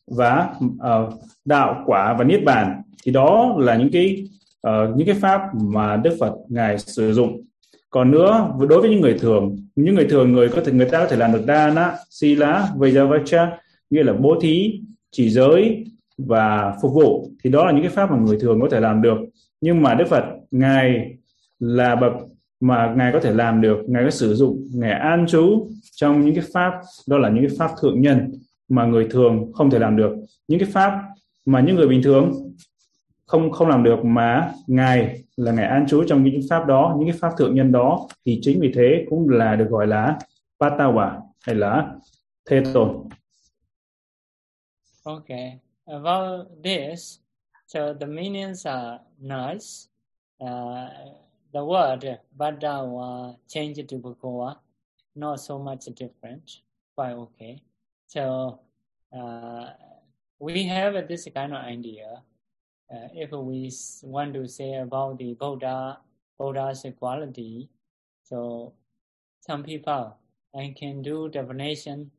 và ờ, uh, đạo quả và niết bàn thì đó là những cái uh, những cái pháp mà Đức Phật ngài sử dụng. Còn nữa đối với những người thường những người thường người có thể người ta có thể làm được dana sila vajavacha nghĩa là bố thí chỉ giới và phục vụ. Thì đó là những cái pháp mà người thường có thể làm được. Nhưng mà Đức Phật ngài là bậc mà ngài có thể làm được ngài có sử dụng ngài an trú trong những cái pháp đó là những cái pháp thượng nhân mà người thường không thể làm được. Những cái pháp mà những người bình thường không không làm được mà ngài là ngài an trú trong những pháp đó những cái pháp thượng nhân đó thì chính vì thế cũng là được gọi là patawa hay là thế tôn. Okay, about this, so the meanings are nice. Uh, the word Badawa changed to Bhagawa, not so much different, quite okay. So uh, we have this kind of idea. Uh, if we want to say about the Buddha, Buddha's quality, so some people I can do definition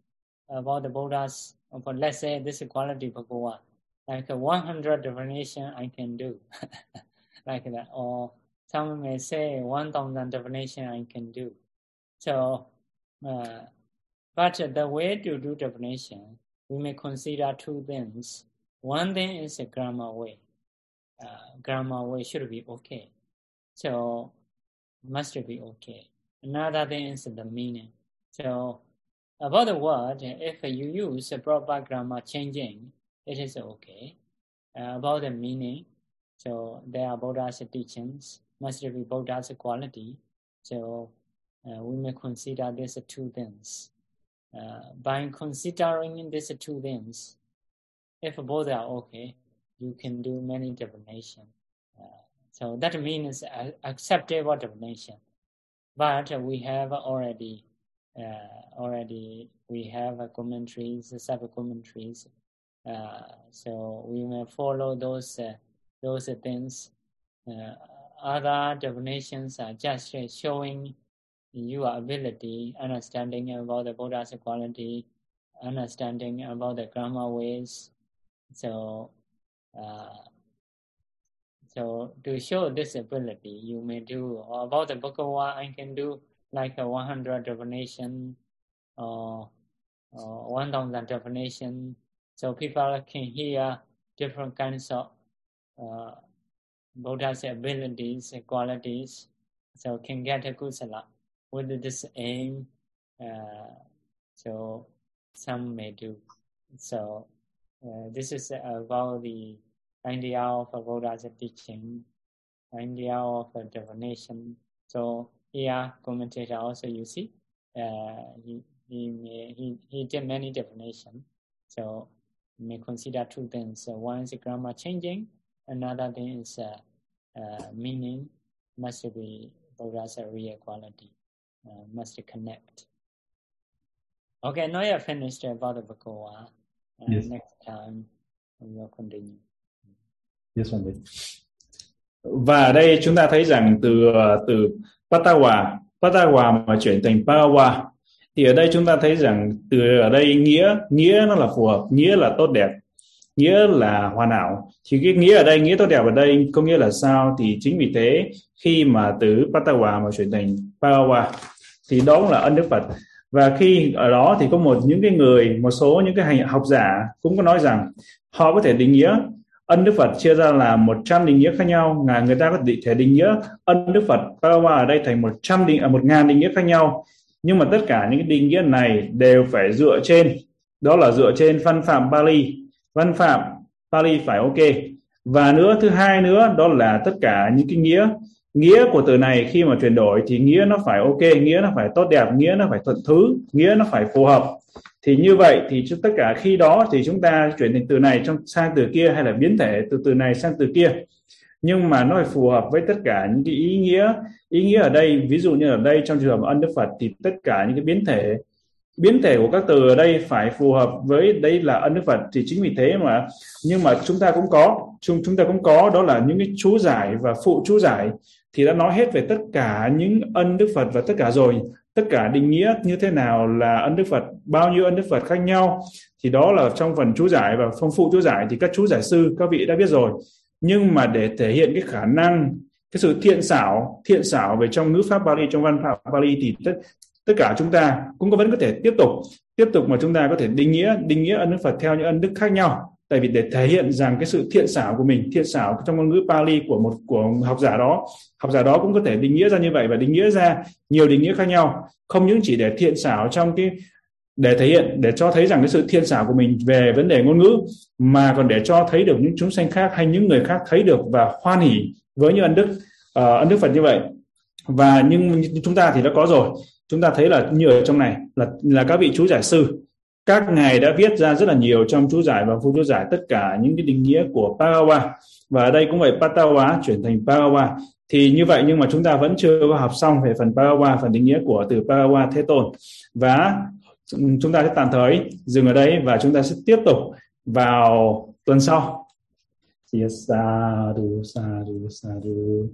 about the Buddha's, but let's say this quality Bhagawa, like a 100 definition I can do, [LAUGHS] like that, or some may say 1,000 definition I can do. So, uh, but the way to do definition, we may consider two things. One thing is a grammar way. Uh, grammar way should be okay. So, must be okay. Another thing is the meaning. So, about the word, if you use a proper grammar changing, it is okay. Uh, about the meaning, so there are Buddha's teachings must be Buddha's quality. So uh, we may consider these two things. Uh, by considering these two things, if both are okay, you can do many definition. Uh, so that means acceptable definition. But we have already, uh, already we have commentaries, sub commentaries. Uh, so we may follow those uh, those things other definitions are just showing your ability, understanding about the Buddha's quality, understanding about the grammar ways. So, uh, so to show this ability, you may do about the Bhagavad, I can do like a 100 definition or, or 1000 definition. So people can hear different kinds of uh, Buddha's abilities and qualities, so can get a kusala with this aim. Uh, so some may do. So uh, this is about the idea of Buddha's teaching, idea of definition. So here, commentator also you see, uh, he he, he he did many definitions. So you may consider two things. So one is grammar changing, another thing is uh, uh, meaning must be Buddha's real quality, uh, must connect. Okay, now you're finished about the Bhagavad. Uh, yes. Next time we will continue. Yes, one Và ở đây chúng ta thấy rằng từ từ Patawa, Patawa mà chuyển thành Parawa thì ở đây chúng ta thấy rằng từ ở đây nghĩa nghĩa nó là phù hợp, nghĩa là tốt đẹp nghĩa là hoàn hảo. Thì cái nghĩa ở đây nghĩa tốt đẹp ở đây có nghĩa là sao? Thì chính vì thế khi mà từ Patawa mà chuyển thành Parawa thì đó cũng là ân đức Phật. Và khi ở đó thì có một những cái người một số những cái hành học giả cũng có nói rằng họ có thể định nghĩa ân đức Phật chia ra là 100 định nghĩa khác nhau. Là người ta có thể định nghĩa ân đức Phật Parawa ở đây thành 100 định à, một ngàn định nghĩa khác nhau. Nhưng mà tất cả những cái định nghĩa này đều phải dựa trên đó là dựa trên văn phạm Bali văn phạm Pali phải ok. Và nữa, thứ hai nữa, đó là tất cả những cái nghĩa. Nghĩa của từ này khi mà chuyển đổi thì nghĩa nó phải ok, nghĩa nó phải tốt đẹp, nghĩa nó phải thuận thứ, nghĩa nó phải phù hợp. Thì như vậy thì tất cả khi đó thì chúng ta chuyển thành từ này trong sang từ kia hay là biến thể từ từ này sang từ kia. Nhưng mà nó phải phù hợp với tất cả những cái ý nghĩa. Ý nghĩa ở đây, ví dụ như ở đây trong trường hợp ân đức phật thì tất cả những cái biến thể biến thể của các từ ở đây phải phù hợp với đây là ân đức phật, thì chính vì thế mà, nhưng mà chúng ta cũng có, chúng chúng ta cũng có, đó là những cái chú giải và phụ chú giải, thì đã nói hết về tất cả những ân đức phật và tất cả rồi. Tất cả định nghĩa như thế nào là ân đức phật, bao nhiêu ân đức phật khác nhau, thì đó là trong phần chú giải và phong phụ chú giải thì các chú giải sư, các vị đã biết rồi. Nhưng mà để thể hiện cái khả năng, cái sự thiện xảo thiện xảo về trong ngữ pháp Bali trong văn pháp Bali thì tất tất cả chúng ta cũng có vẫn có thể tiếp tục tiếp tục mà chúng ta có thể định nghĩa định nghĩa ân đức Phật theo những ân đức khác nhau. Tại vì để thể hiện rằng cái sự thiện xảo của mình thiện xảo trong ngôn ngữ Pali của một của học giả đó học giả đó cũng có thể định nghĩa ra như vậy và định nghĩa ra nhiều định nghĩa khác nhau. Không những chỉ để thiện xảo trong cái để thể hiện để cho thấy rằng cái sự thiện xảo của mình về vấn đề ngôn ngữ mà còn để cho thấy được những chúng sanh khác hay những người khác thấy được và hoan hỉ với những ân đức uh, ân đức Phật như vậy. Và nhưng chúng ta thì đã có rồi chúng ta thấy là như ở trong này là là các vị chú giải sư các ngài đã viết ra rất là nhiều trong chú giải và phu chú giải tất cả những cái định nghĩa của Pagawa và ở đây cũng vậy Patawa chuyển thành Pagawa thì như vậy nhưng mà chúng ta vẫn chưa có học xong về phần Pagawa phần định nghĩa của từ Pagawa Thế Tôn và chúng ta sẽ tạm thời dừng ở đây và chúng ta sẽ tiếp tục vào tuần sau. Sadhu, sadhu, sadhu.